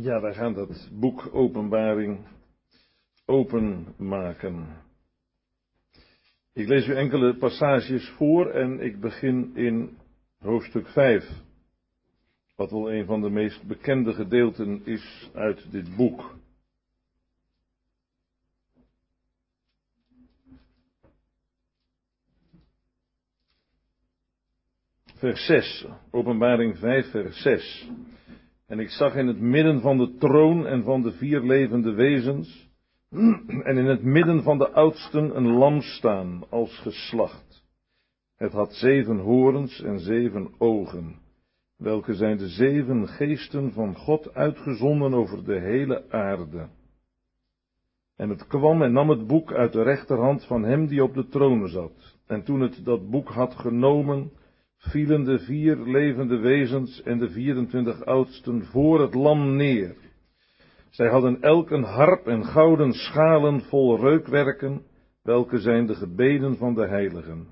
Ja, wij gaan dat boek Openbaring openmaken. Ik lees u enkele passages voor en ik begin in hoofdstuk 5. Wat wel een van de meest bekende gedeelten is uit dit boek. Vers 6, Openbaring 5, vers 6. En ik zag in het midden van de troon en van de vier levende wezens, en in het midden van de oudsten een lam staan als geslacht. Het had zeven horens en zeven ogen, welke zijn de zeven geesten van God uitgezonden over de hele aarde. En het kwam en nam het boek uit de rechterhand van hem die op de troon zat. En toen het dat boek had genomen, vielen de vier levende wezens en de 24 oudsten voor het lam neer. Zij hadden elk een harp en gouden schalen vol reukwerken, welke zijn de gebeden van de heiligen.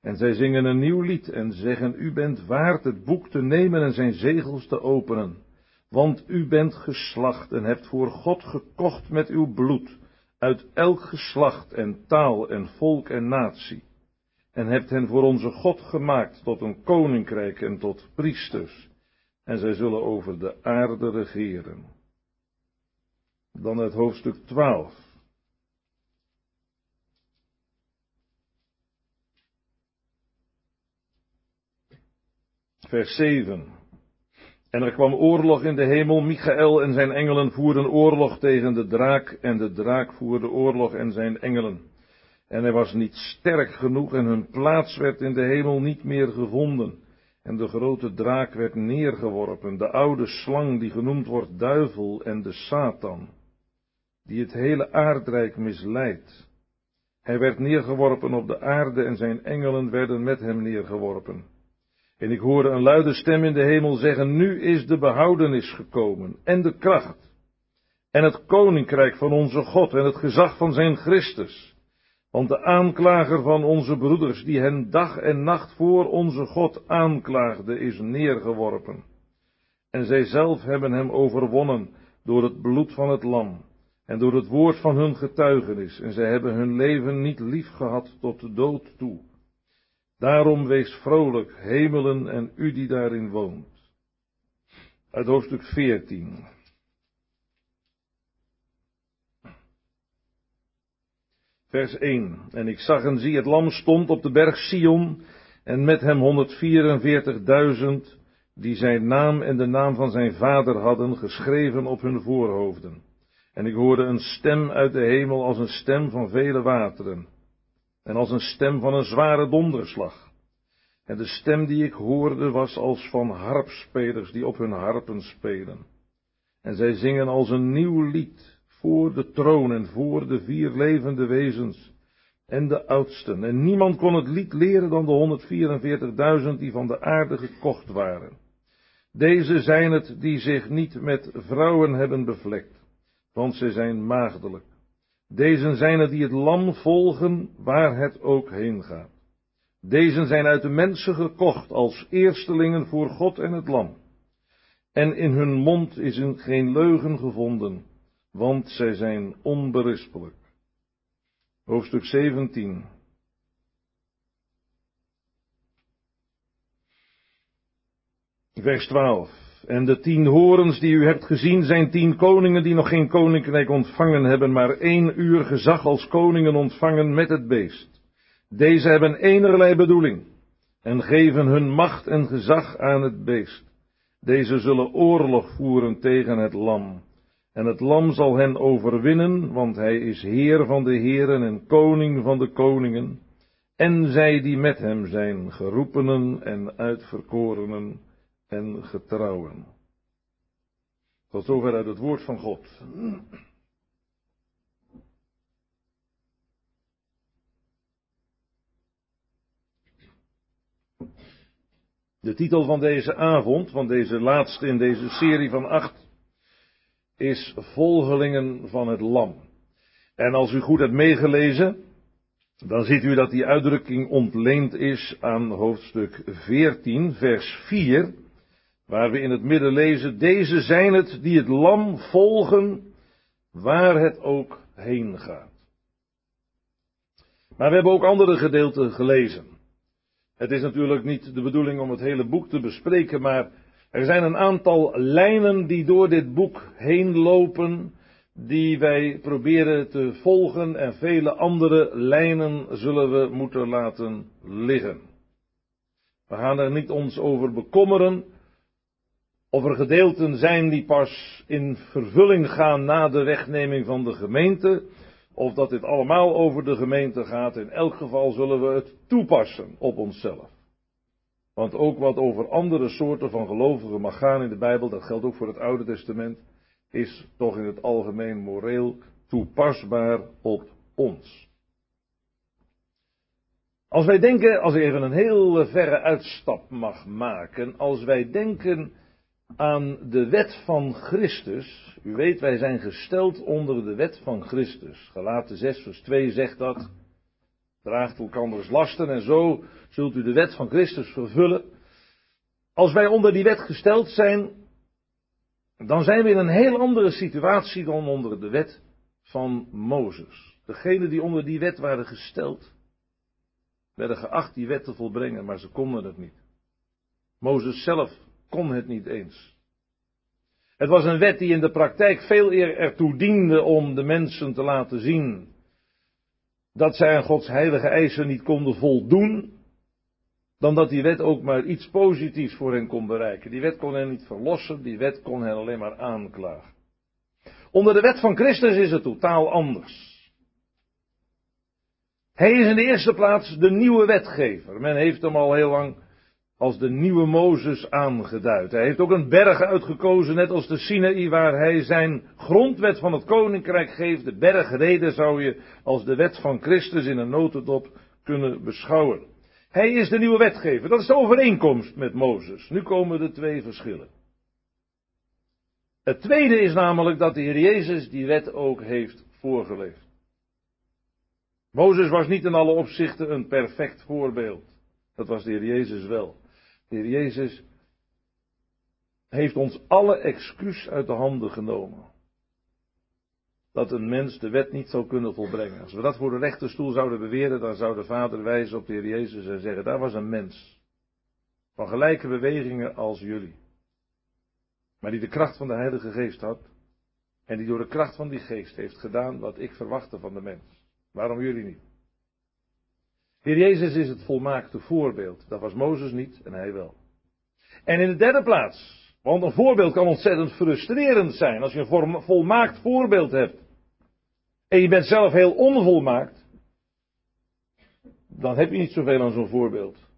En zij zingen een nieuw lied en zeggen, u bent waard het boek te nemen en zijn zegels te openen. Want u bent geslacht en hebt voor God gekocht met uw bloed, uit elk geslacht en taal en volk en natie en hebt hen voor onze God gemaakt tot een koninkrijk en tot priesters, en zij zullen over de aarde regeren. Dan het hoofdstuk 12. Vers 7. En er kwam oorlog in de hemel, Michael en zijn engelen voerden oorlog tegen de draak, en de draak voerde oorlog en zijn engelen. En hij was niet sterk genoeg en hun plaats werd in de hemel niet meer gevonden. En de grote draak werd neergeworpen, de oude slang die genoemd wordt duivel en de Satan, die het hele aardrijk misleidt. Hij werd neergeworpen op de aarde en zijn engelen werden met hem neergeworpen. En ik hoorde een luide stem in de hemel zeggen, nu is de behoudenis gekomen en de kracht en het koninkrijk van onze God en het gezag van zijn Christus. Want de aanklager van onze broeders, die hen dag en nacht voor onze God aanklaagde, is neergeworpen. En zij zelf hebben hem overwonnen door het bloed van het lam en door het woord van hun getuigenis, en zij hebben hun leven niet lief gehad tot de dood toe. Daarom wees vrolijk, hemelen en u die daarin woont. Uit hoofdstuk 14. Vers 1. En ik zag en zie het lam stond op de berg Sion en met hem 144.000 die zijn naam en de naam van zijn vader hadden geschreven op hun voorhoofden. En ik hoorde een stem uit de hemel als een stem van vele wateren en als een stem van een zware donderslag. En de stem die ik hoorde was als van harpspelers die op hun harpen spelen. En zij zingen als een nieuw lied voor de troon en voor de vier levende wezens en de oudsten. En niemand kon het lied leren dan de 144.000 die van de aarde gekocht waren. Deze zijn het die zich niet met vrouwen hebben bevlekt, want ze zijn maagdelijk. Deze zijn het die het lam volgen waar het ook heen gaat. Deze zijn uit de mensen gekocht als eerstelingen voor God en het lam. En in hun mond is geen leugen gevonden want zij zijn onberispelijk. Hoofdstuk 17. Vers 12. En de tien horens die u hebt gezien zijn tien koningen die nog geen koninkrijk ontvangen hebben, maar één uur gezag als koningen ontvangen met het beest. Deze hebben enerlei bedoeling en geven hun macht en gezag aan het beest. Deze zullen oorlog voeren tegen het lam en het lam zal hen overwinnen, want hij is Heer van de Heren en Koning van de Koningen. En zij die met hem zijn, geroepenen en uitverkorenen en getrouwen. Tot zover uit het woord van God. De titel van deze avond, van deze laatste in deze serie van acht is volgelingen van het lam. En als u goed hebt meegelezen, dan ziet u dat die uitdrukking ontleend is aan hoofdstuk 14, vers 4, waar we in het midden lezen, deze zijn het die het lam volgen, waar het ook heen gaat. Maar we hebben ook andere gedeelten gelezen. Het is natuurlijk niet de bedoeling om het hele boek te bespreken, maar er zijn een aantal lijnen die door dit boek heen lopen, die wij proberen te volgen en vele andere lijnen zullen we moeten laten liggen. We gaan er niet ons over bekommeren of er gedeelten zijn die pas in vervulling gaan na de wegneming van de gemeente, of dat dit allemaal over de gemeente gaat. In elk geval zullen we het toepassen op onszelf. Want ook wat over andere soorten van gelovigen mag gaan in de Bijbel, dat geldt ook voor het Oude Testament, is toch in het algemeen moreel toepasbaar op ons. Als wij denken, als ik even een heel verre uitstap mag maken, als wij denken aan de wet van Christus, u weet wij zijn gesteld onder de wet van Christus. Galaten 6 vers 2 zegt dat, draagt elkanders lasten en zo zult u de wet van Christus vervullen. Als wij onder die wet gesteld zijn, dan zijn we in een heel andere situatie dan onder de wet van Mozes. Degenen die onder die wet waren gesteld, werden geacht die wet te volbrengen, maar ze konden het niet. Mozes zelf kon het niet eens. Het was een wet die in de praktijk veel eer ertoe diende om de mensen te laten zien dat zij aan Gods heilige eisen niet konden voldoen, dan dat die wet ook maar iets positiefs voor hen kon bereiken. Die wet kon hen niet verlossen, die wet kon hen alleen maar aanklagen. Onder de wet van Christus is het totaal anders. Hij is in de eerste plaats de nieuwe wetgever. Men heeft hem al heel lang als de nieuwe Mozes aangeduid. Hij heeft ook een berg uitgekozen, net als de Sinaï, waar hij zijn grondwet van het koninkrijk geeft. De bergreden zou je als de wet van Christus in een notendop kunnen beschouwen. Hij is de nieuwe wetgever. Dat is de overeenkomst met Mozes. Nu komen de twee verschillen. Het tweede is namelijk dat de Heer Jezus die wet ook heeft voorgeleefd. Mozes was niet in alle opzichten een perfect voorbeeld. Dat was de Heer Jezus wel. De Heer Jezus heeft ons alle excuus uit de handen genomen. Dat een mens de wet niet zou kunnen volbrengen. Als we dat voor de rechterstoel zouden beweren, dan zou de Vader wijzen op de Heer Jezus en zeggen, daar was een mens. Van gelijke bewegingen als jullie. Maar die de kracht van de Heilige Geest had. En die door de kracht van die Geest heeft gedaan wat ik verwachtte van de mens. Waarom jullie niet? Heer Jezus is het volmaakte voorbeeld. Dat was Mozes niet en hij wel. En in de derde plaats, want een voorbeeld kan ontzettend frustrerend zijn als je een volmaakt voorbeeld hebt. En je bent zelf heel onvolmaakt. Dan heb je niet zoveel aan zo'n voorbeeld.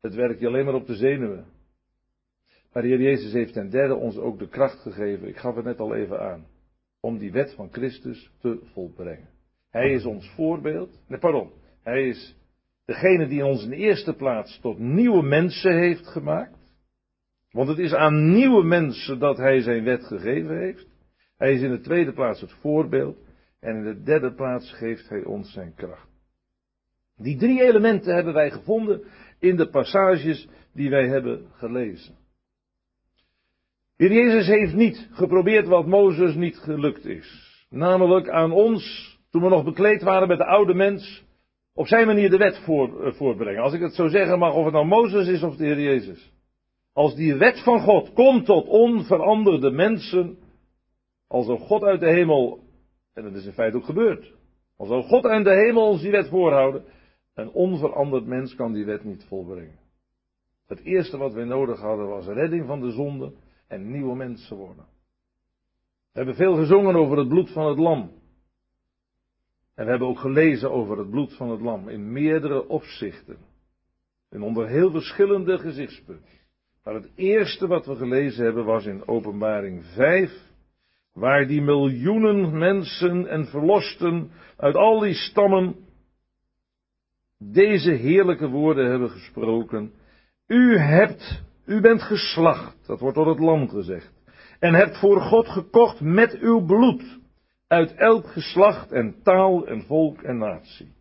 Het werkt je alleen maar op de zenuwen. Maar de Heer Jezus heeft ten derde ons ook de kracht gegeven, ik gaf het net al even aan, om die wet van Christus te volbrengen. Hij is ons voorbeeld. Nee, pardon. Hij is degene die ons in eerste plaats tot nieuwe mensen heeft gemaakt. Want het is aan nieuwe mensen dat hij zijn wet gegeven heeft. Hij is in de tweede plaats het voorbeeld. En in de derde plaats geeft hij ons zijn kracht. Die drie elementen hebben wij gevonden in de passages die wij hebben gelezen. Heer Jezus heeft niet geprobeerd wat Mozes niet gelukt is. Namelijk aan ons toen we nog bekleed waren met de oude mens, op zijn manier de wet voor, uh, voorbrengen. Als ik het zo zeggen mag, of het nou Mozes is of de Heer Jezus. Als die wet van God komt tot onveranderde mensen, als er God uit de hemel, en dat is in feite ook gebeurd, als er God uit de hemel ons die wet voorhouden, een onveranderd mens kan die wet niet volbrengen. Het eerste wat wij nodig hadden was redding van de zonde en nieuwe mensen worden. We hebben veel gezongen over het bloed van het lam. En we hebben ook gelezen over het bloed van het lam in meerdere opzichten. En onder heel verschillende gezichtspunten. Maar het eerste wat we gelezen hebben was in Openbaring 5, waar die miljoenen mensen en verlosten uit al die stammen deze heerlijke woorden hebben gesproken. U hebt, u bent geslacht, dat wordt door het lam gezegd, en hebt voor God gekocht met uw bloed uit elk geslacht en taal en volk en natie.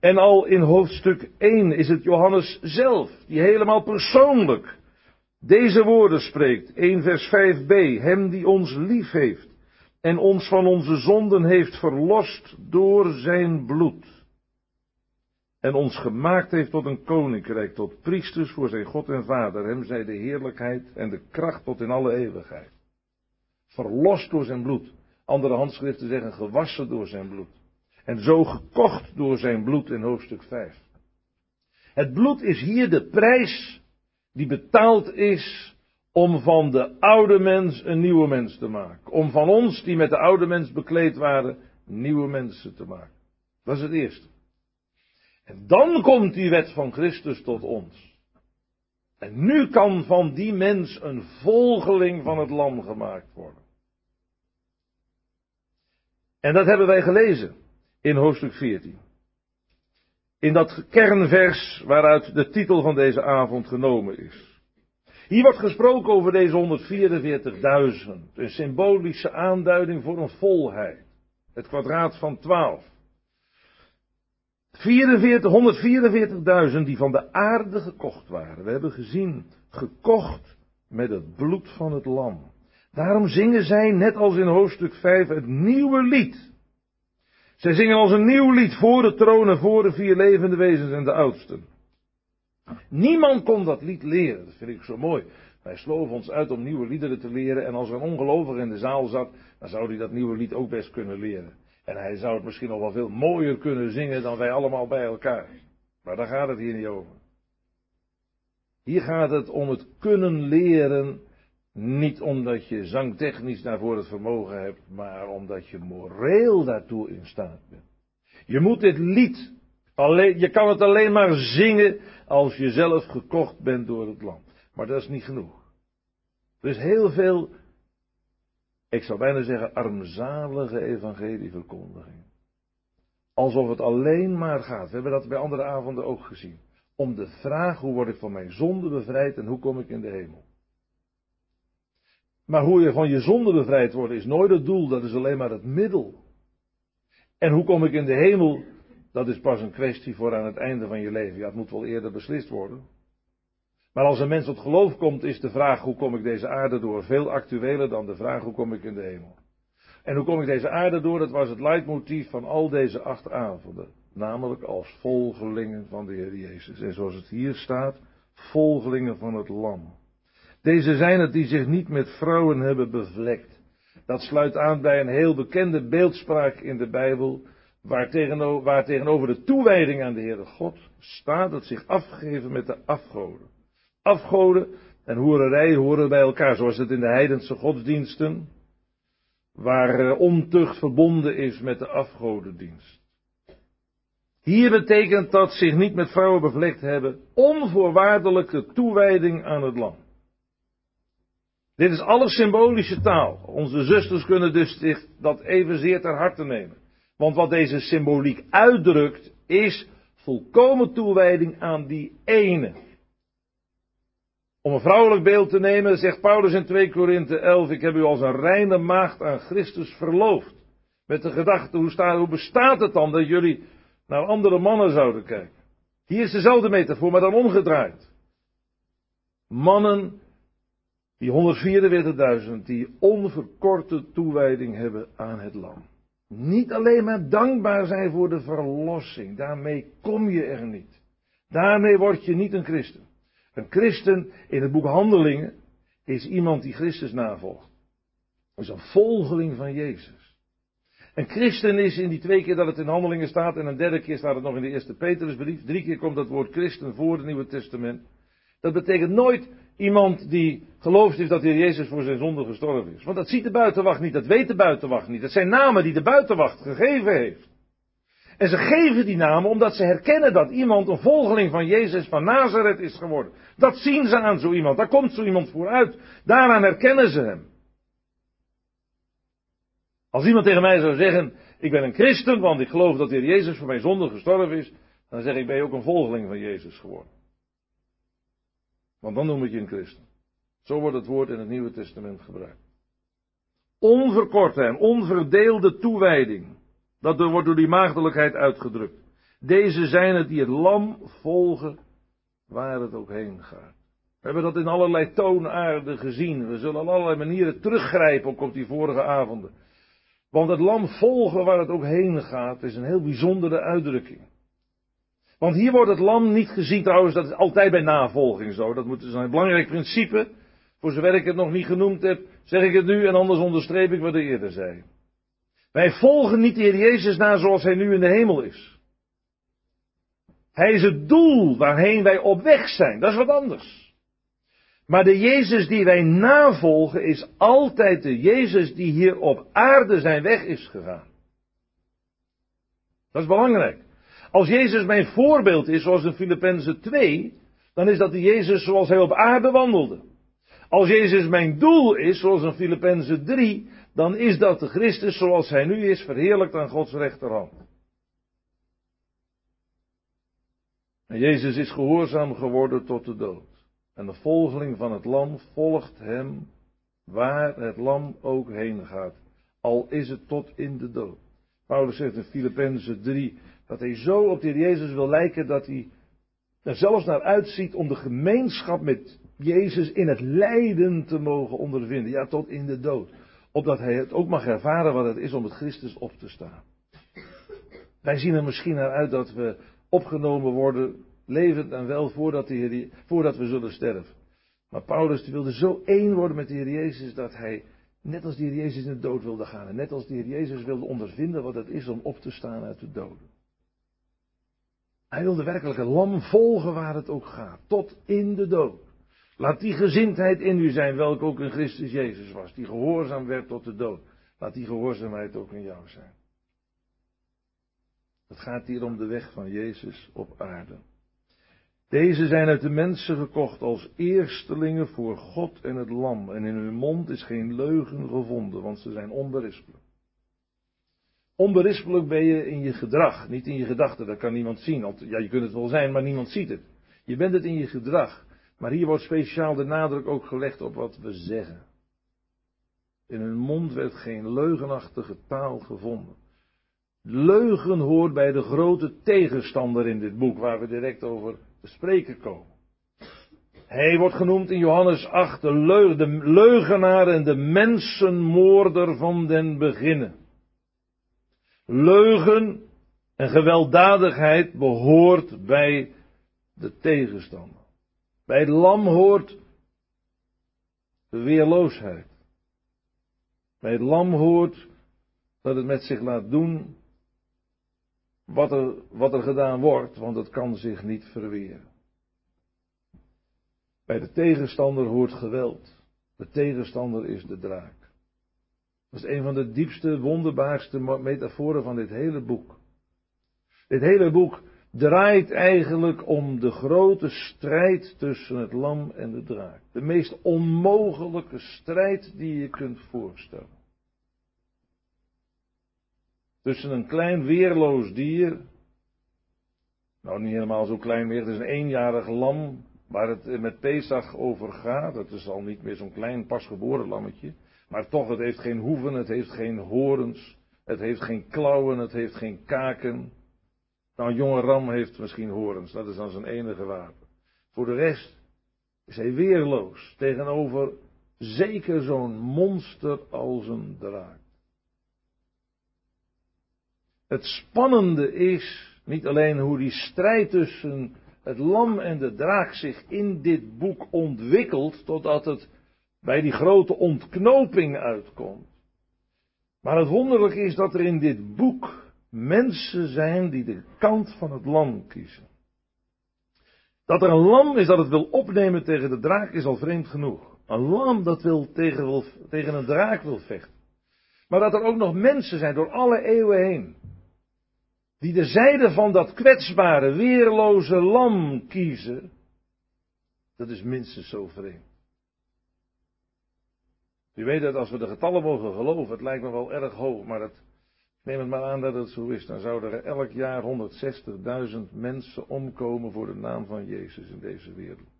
En al in hoofdstuk 1 is het Johannes zelf, die helemaal persoonlijk Deze woorden spreekt 1 vers 5b, hem die ons lief heeft en ons van onze zonden heeft verlost door zijn bloed. En ons gemaakt heeft tot een koninkrijk, tot priesters voor zijn God en Vader. Hem zij de heerlijkheid en de kracht tot in alle eeuwigheid. Verlost door zijn bloed. Andere handschriften zeggen gewassen door zijn bloed. En zo gekocht door zijn bloed in hoofdstuk 5. Het bloed is hier de prijs die betaald is om van de oude mens een nieuwe mens te maken. Om van ons die met de oude mens bekleed waren, nieuwe mensen te maken. Dat is het eerste. En dan komt die wet van Christus tot ons. En nu kan van die mens een volgeling van het lam gemaakt worden. En dat hebben wij gelezen in hoofdstuk 14. In dat kernvers waaruit de titel van deze avond genomen is. Hier wordt gesproken over deze 144.000. Een symbolische aanduiding voor een volheid. Het kwadraat van 12. 144.000 die van de aarde gekocht waren. We hebben gezien, gekocht met het bloed van het lam. Daarom zingen zij, net als in hoofdstuk 5, het nieuwe lied. Zij zingen als een nieuw lied voor de troon en voor de vier levende wezens en de oudsten. Niemand kon dat lied leren, dat vind ik zo mooi. Wij sloven ons uit om nieuwe liederen te leren en als er een ongelovige in de zaal zat, dan zou hij dat nieuwe lied ook best kunnen leren. En hij zou het misschien nog wel veel mooier kunnen zingen dan wij allemaal bij elkaar. Maar daar gaat het hier niet over. Hier gaat het om het kunnen leren, niet omdat je zangtechnisch daarvoor het vermogen hebt, maar omdat je moreel daartoe in staat bent. Je moet dit lied, alleen, je kan het alleen maar zingen als je zelf gekocht bent door het land. Maar dat is niet genoeg. Er is heel veel ik zou bijna zeggen, armzalige evangelieverkondiging. Alsof het alleen maar gaat, we hebben dat bij andere avonden ook gezien, om de vraag hoe word ik van mijn zonde bevrijd en hoe kom ik in de hemel. Maar hoe je van je zonde bevrijd wordt is nooit het doel, dat is alleen maar het middel. En hoe kom ik in de hemel, dat is pas een kwestie voor aan het einde van je leven. Ja, het moet wel eerder beslist worden. Maar als een mens tot geloof komt, is de vraag hoe kom ik deze aarde door veel actueler dan de vraag hoe kom ik in de hemel. En hoe kom ik deze aarde door, dat was het leidmotief van al deze acht avonden. Namelijk als volgelingen van de Heer Jezus. En zoals het hier staat, volgelingen van het Lam. Deze zijn het die zich niet met vrouwen hebben bevlekt. Dat sluit aan bij een heel bekende beeldspraak in de Bijbel, waar tegenover, waar tegenover de toewijding aan de Heere God staat het zich afgeven met de afgoden. Afgoden en hoererij horen bij elkaar, zoals het in de heidense godsdiensten, waar eh, ontucht verbonden is met de afgodendienst. Hier betekent dat zich niet met vrouwen bevlekt hebben, onvoorwaardelijke toewijding aan het land. Dit is alles symbolische taal. Onze zusters kunnen dus zich dat evenzeer ter harte nemen. Want wat deze symboliek uitdrukt, is volkomen toewijding aan die ene. Om een vrouwelijk beeld te nemen, zegt Paulus in 2 Korinthe 11, ik heb u als een reine maagd aan Christus verloofd. Met de gedachte, hoe, hoe bestaat het dan dat jullie naar andere mannen zouden kijken? Hier is dezelfde metafoor, maar dan omgedraaid. Mannen, die 144.000, die onverkorte toewijding hebben aan het lam. Niet alleen maar dankbaar zijn voor de verlossing, daarmee kom je er niet. Daarmee word je niet een christen. Een christen in het boek Handelingen is iemand die Christus navolgt. Is een volgeling van Jezus. Een christen is in die twee keer dat het in Handelingen staat en een derde keer staat het nog in de eerste Petrusbrief. Drie keer komt dat woord christen voor het Nieuwe Testament. Dat betekent nooit iemand die gelooft heeft dat de Jezus voor zijn zonde gestorven is. Want dat ziet de buitenwacht niet, dat weet de buitenwacht niet. Dat zijn namen die de buitenwacht gegeven heeft. En ze geven die namen omdat ze herkennen dat iemand een volgeling van Jezus van Nazareth is geworden. Dat zien ze aan zo iemand. Daar komt zo iemand vooruit. Daaraan herkennen ze hem. Als iemand tegen mij zou zeggen, ik ben een christen, want ik geloof dat de Heer Jezus voor mijn zonde gestorven is, dan zeg ik, ben je ook een volgeling van Jezus geworden. Want dan noem ik je een christen. Zo wordt het woord in het Nieuwe Testament gebruikt. Onverkorte en onverdeelde toewijding. Dat wordt door die maagdelijkheid uitgedrukt. Deze zijn het die het lam volgen waar het ook heen gaat. We hebben dat in allerlei toonaarden gezien. We zullen op allerlei manieren teruggrijpen, ook op die vorige avonden. Want het lam volgen waar het ook heen gaat, is een heel bijzondere uitdrukking. Want hier wordt het lam niet gezien, trouwens, dat is altijd bij navolging zo. Dat moet dus een belangrijk principe. Voor zover ik het nog niet genoemd heb, zeg ik het nu en anders onderstreep ik wat ik eerder zei. Wij volgen niet de Jezus na zoals Hij nu in de hemel is. Hij is het doel waarheen wij op weg zijn. Dat is wat anders. Maar de Jezus die wij navolgen is altijd de Jezus die hier op aarde zijn weg is gegaan. Dat is belangrijk. Als Jezus mijn voorbeeld is, zoals in Filippenzen 2, dan is dat de Jezus zoals hij op aarde wandelde. Als Jezus mijn doel is, zoals in Filippenzen 3, dan is dat de Christus zoals hij nu is, verheerlijkt aan Gods rechterhand. En Jezus is gehoorzaam geworden tot de dood. En de volgeling van het lam volgt hem waar het lam ook heen gaat. Al is het tot in de dood. Paulus zegt in Filippenzen 3 dat hij zo op de Heer Jezus wil lijken dat hij er zelfs naar uitziet om de gemeenschap met Jezus in het lijden te mogen ondervinden. Ja, tot in de dood. Opdat hij het ook mag ervaren wat het is om het Christus op te staan. Wij zien er misschien naar uit dat we opgenomen worden, levend en wel, voordat, voordat we zullen sterven. Maar Paulus wilde zo één worden met de Heer Jezus dat hij, net als de Heer Jezus in de dood wilde gaan. En net als de Heer Jezus wilde ondervinden wat het is om op te staan uit de doden. Hij wilde werkelijk een lam volgen waar het ook gaat, tot in de dood. Laat die gezindheid in u zijn, welke ook in Christus Jezus was, die gehoorzaam werd tot de dood. Laat die gehoorzaamheid ook in jou zijn. Het gaat hier om de weg van Jezus op aarde. Deze zijn uit de mensen gekocht als eerstelingen voor God en het lam. En in hun mond is geen leugen gevonden, want ze zijn onberispelijk. Onberispelijk ben je in je gedrag, niet in je gedachten. Dat kan niemand zien. Want, ja, je kunt het wel zijn, maar niemand ziet het. Je bent het in je gedrag. Maar hier wordt speciaal de nadruk ook gelegd op wat we zeggen. In hun mond werd geen leugenachtige taal gevonden. Leugen hoort bij de grote tegenstander in dit boek, waar we direct over spreken komen. Hij wordt genoemd in Johannes 8 de, leugenaar en de mensenmoorder van den beginnen. Leugen en gewelddadigheid behoort bij de tegenstander. Bij het lam hoort de weerloosheid. Bij het lam hoort dat het met zich laat doen wat er, wat er gedaan wordt, want het kan zich niet verweren. Bij de tegenstander hoort geweld. De tegenstander is de draak. Dat is een van de diepste, wonderbaarste metaforen van dit hele boek. Dit hele boek draait eigenlijk om de grote strijd tussen het lam en de draak. De meest onmogelijke strijd die je kunt voorstellen. Tussen een klein weerloos dier, nou niet helemaal zo klein meer, het is een eenjarig lam waar het met Pesach over gaat. Het is al niet meer zo'n klein pasgeboren lammetje. Maar toch, het heeft geen hoeven, het heeft geen horens, het heeft geen klauwen, het heeft geen kaken. Nou, jonge ram heeft misschien horens, dat is dan zijn enige wapen. Voor de rest is hij weerloos tegenover zeker zo'n monster als een draak. Het spannende is niet alleen hoe die strijd tussen het lam en de draak zich in dit boek ontwikkelt, totdat het bij die grote ontknoping uitkomt. Maar het wonderlijke is dat er in dit boek mensen zijn die de kant van het lam kiezen. Dat er een lam is dat het wil opnemen tegen de draak is al vreemd genoeg. Een lam dat wil tegen, tegen een draak wil vechten. Maar dat er ook nog mensen zijn door alle eeuwen heen. Die de zijde van dat kwetsbare, weerloze lam kiezen. Dat is minstens zo vreemd. U weet dat als we de getallen mogen geloven, het lijkt me wel erg hoog, maar het, neem het maar aan dat het zo is, dan zouden er elk jaar 160.000 mensen omkomen voor de naam van Jezus in deze wereld.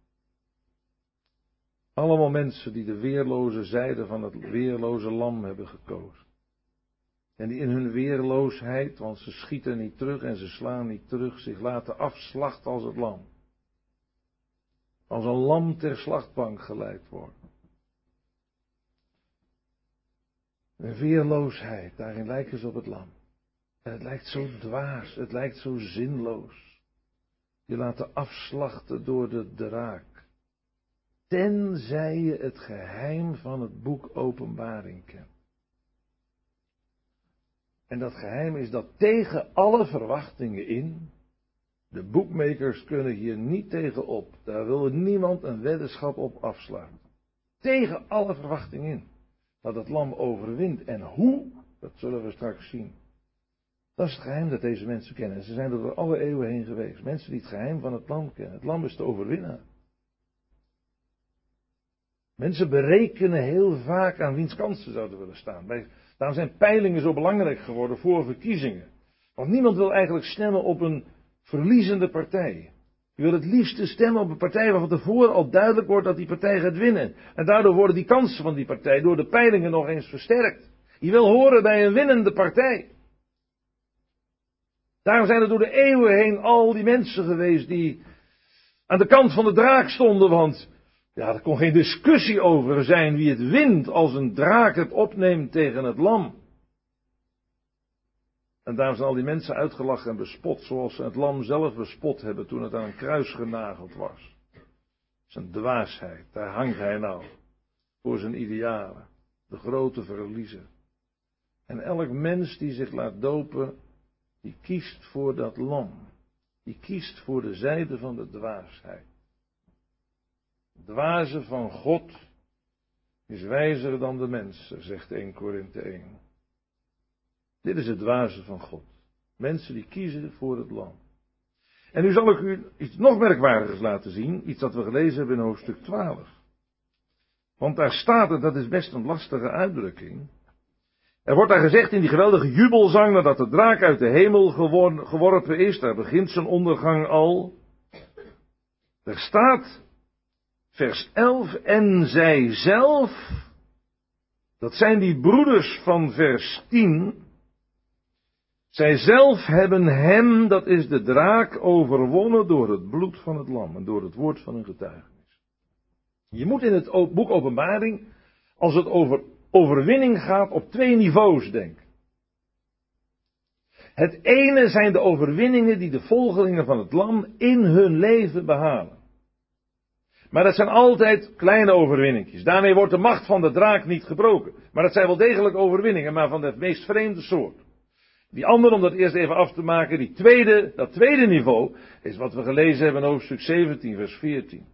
Allemaal mensen die de weerloze zijde van het weerloze lam hebben gekozen. En die in hun weerloosheid, want ze schieten niet terug en ze slaan niet terug, zich laten afslachten als het lam. Als een lam ter slachtbank geleid wordt. Een veerloosheid, daarin lijken ze op het lam. En het lijkt zo dwaas, het lijkt zo zinloos. Je laten afslachten door de draak. Tenzij je het geheim van het boek Openbaring kent. En dat geheim is dat tegen alle verwachtingen in, de boekmakers kunnen hier niet tegen op. Daar wil niemand een weddenschap op afslaan. Tegen alle verwachtingen in. Dat het lam overwint. En hoe, dat zullen we straks zien. Dat is het geheim dat deze mensen kennen. Ze zijn door alle eeuwen heen geweest. Mensen die het geheim van het lam kennen. Het lam is te overwinnen. Mensen berekenen heel vaak aan wiens kant ze zouden willen staan. Daarom zijn peilingen zo belangrijk geworden voor verkiezingen. Want niemand wil eigenlijk stemmen op een verliezende partij. Je wil het liefste stemmen op een partij waarvan tevoren al duidelijk wordt dat die partij gaat winnen. En daardoor worden die kansen van die partij door de peilingen nog eens versterkt. Je wil horen bij een winnende partij. Daarom zijn er door de eeuwen heen al die mensen geweest die aan de kant van de draak stonden, want ja, er kon geen discussie over zijn wie het wint als een draak het opneemt tegen het lam. En daarom zijn al die mensen uitgelachen en bespot, zoals ze het lam zelf bespot hebben toen het aan een kruis genageld was. Een dwaasheid, daar hangt hij nou, voor zijn idealen, de grote verliezer. En elk mens die zich laat dopen, die kiest voor dat lam. Die kiest voor de zijde van de dwaasheid. Dwaze van God is wijzer dan de mensen, zegt 1 Korinthe 1. Dit is het dwaze van God. Mensen die kiezen voor het lam. En nu zal ik u iets nog merkwaardigers laten zien, iets dat we gelezen hebben in hoofdstuk 12. Want daar staat het, dat is best een lastige uitdrukking. Er wordt daar gezegd in die geweldige jubelzang nadat de draak uit de hemel geworpen is, daar begint zijn ondergang al. Er staat, vers 11, en zij zelf, dat zijn die broeders van vers 10, zij zelf hebben hem, dat is de draak, overwonnen door het bloed van het lam en door het woord van hun getuigenis. Je moet in het boek Openbaring, als het over overwinning gaat, op twee niveaus denken. Het ene zijn de overwinningen die de volgelingen van het lam in hun leven behalen. Maar dat zijn altijd kleine overwinningjes. Daarmee wordt de macht van de draak niet gebroken. Maar dat zijn wel degelijk overwinningen, maar van het meest vreemde soort. Die andere, om dat eerst even af te maken, die tweede, dat tweede niveau, is wat we gelezen hebben in hoofdstuk 17, vers 14.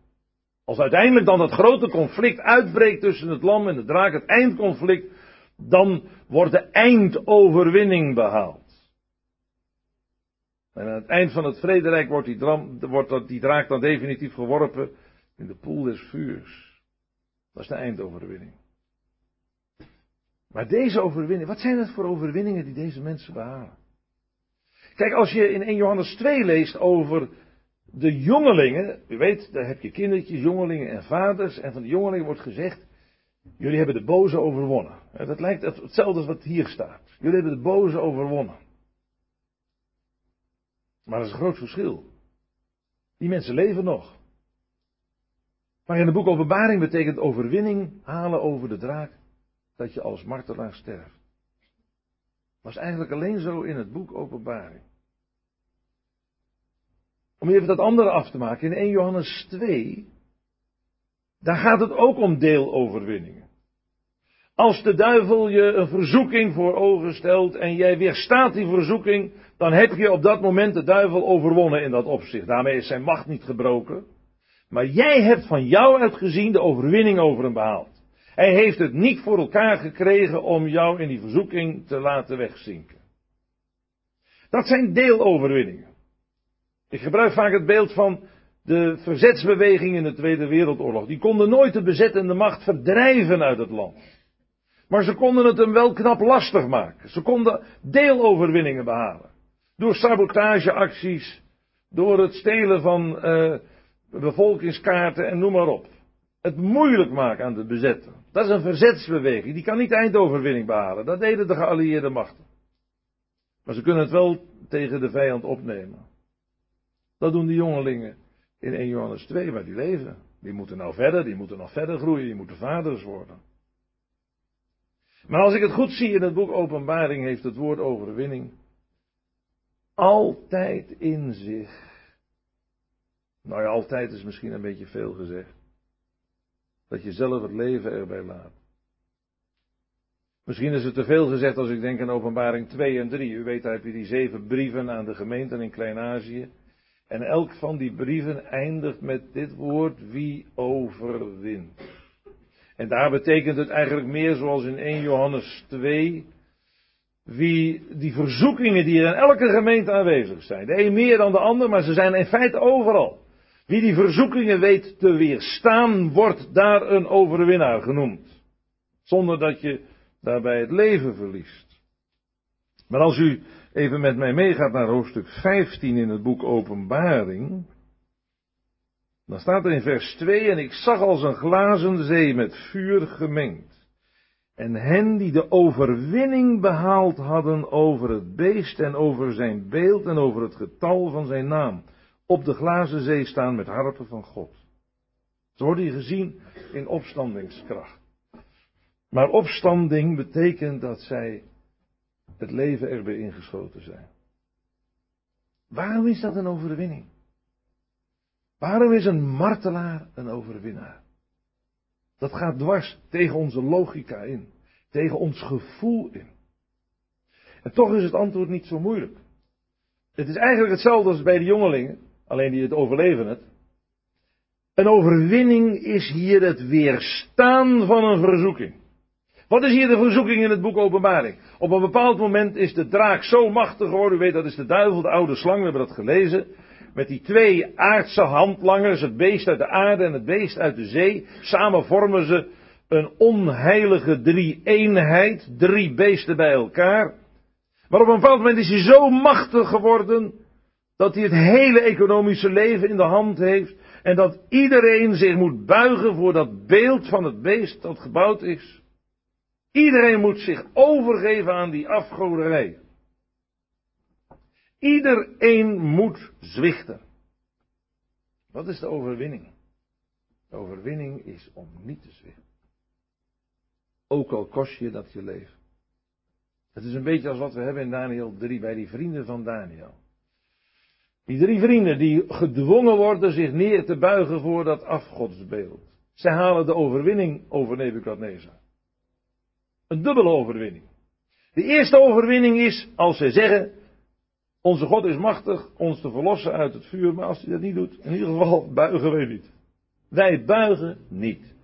Als uiteindelijk dan dat grote conflict uitbreekt tussen het lam en de draak, het eindconflict, dan wordt de eindoverwinning behaald. En aan het eind van het vrederijk wordt die, wordt die draak dan definitief geworpen in de poel des vuurs. Dat is de eindoverwinning. Maar deze overwinning, wat zijn het voor overwinningen die deze mensen behalen? Kijk, als je in 1 Johannes 2 leest over de jongelingen, u weet, daar heb je kindertjes, jongelingen en vaders, en van de jongelingen wordt gezegd, jullie hebben de boze overwonnen. Dat lijkt hetzelfde als wat hier staat. Jullie hebben de boze overwonnen. Maar dat is een groot verschil. Die mensen leven nog. Maar in het boek Openbaring betekent overwinning halen over de draak dat je als martelaar sterft. Was eigenlijk alleen zo in het boek Openbaring. Om even dat andere af te maken, in 1 Johannes 2, daar gaat het ook om deeloverwinningen. Als de duivel je een verzoeking voor ogen stelt en jij weerstaat die verzoeking, dan heb je op dat moment de duivel overwonnen in dat opzicht. Daarmee is zijn macht niet gebroken. Maar jij hebt van jou uit gezien de overwinning over hem behaald. Hij heeft het niet voor elkaar gekregen om jou in die verzoeking te laten wegzinken. Dat zijn deeloverwinningen. Ik gebruik vaak het beeld van de verzetsbeweging in de Tweede Wereldoorlog. Die konden nooit de bezettende macht verdrijven uit het land. Maar ze konden het hem wel knap lastig maken. Ze konden deeloverwinningen behalen. Door sabotageacties, door het stelen van uh, bevolkingskaarten en noem maar op het moeilijk maken aan de bezetter. Dat is een verzetsbeweging. Die kan niet eindoverwinning behalen. Dat deden de geallieerde machten. Maar ze kunnen het wel tegen de vijand opnemen. Dat doen de jongelingen in 1 Johannes 2, maar die leven. Die moeten nou verder, die moeten nog verder groeien, die moeten vaders worden. Maar als ik het goed zie in het boek Openbaring, heeft het woord overwinning altijd in zich. Nou ja, altijd is misschien een beetje veel gezegd. Dat je zelf het leven erbij laat. Misschien is het te veel gezegd als ik denk aan openbaring 2 en 3. U weet, daar heb je die zeven brieven aan de gemeenten in Klein-Azië. En elk van die brieven eindigt met dit woord, wie overwint. En daar betekent het eigenlijk meer zoals in 1 Johannes 2, wie die verzoekingen die er in elke gemeente aanwezig zijn. De een meer dan de ander, maar ze zijn in feite overal. Wie die verzoekingen weet te weerstaan, wordt daar een overwinnaar genoemd. Zonder dat je daarbij het leven verliest. Maar als u even met mij meegaat naar hoofdstuk 15 in het boek Openbaring, dan staat er in vers 2, en ik zag als een glazen zee met vuur gemengd. En hen die de overwinning behaald hadden over het beest en over zijn beeld en over het getal van zijn naam, op de glazen zee staan met harpen van God. Zo worden hier gezien in opstandingskracht. Maar opstanding betekent dat zij het leven erbij ingeschoten zijn. Waarom is dat een overwinning? Waarom is een martelaar een overwinnaar? Dat gaat dwars tegen onze logica in, tegen ons gevoel in. En toch is het antwoord niet zo moeilijk. Het is eigenlijk hetzelfde als bij de jongelingen, alleen die het overleven het. Een overwinning is hier het weerstaan van een verzoeking. Wat is hier de verzoeking in het boek Openbaring? Op een bepaald moment is de draak zo machtig geworden. U weet, dat is de duivel, de oude slang, we hebben dat gelezen. Met die twee aardse handlangers, het beest uit de aarde en het beest uit de zee. Samen vormen ze een onheilige drie-eenheid. Drie beesten bij elkaar. Maar op een bepaald moment is hij zo machtig geworden. Dat hij het hele economische leven in de hand heeft. En dat iedereen zich moet buigen voor dat beeld van het beest dat gebouwd is. Iedereen moet zich overgeven aan die afgoderij. Iedereen moet zwichten. Wat is de overwinning? De overwinning is om niet te zwichten. Ook al kost je dat je leven. Het is een beetje als wat we hebben in Daniel 3 bij die vrienden van Daniel. Die drie vrienden die gedwongen worden zich neer te buigen voor dat afgodsbeeld. Zij halen de overwinning over Nebukadnezar. Een dubbele overwinning. De eerste overwinning is als zij zeggen, onze God is machtig ons te verlossen uit het vuur, maar als hij dat niet doet, in ieder geval buigen wij niet. Wij buigen niet.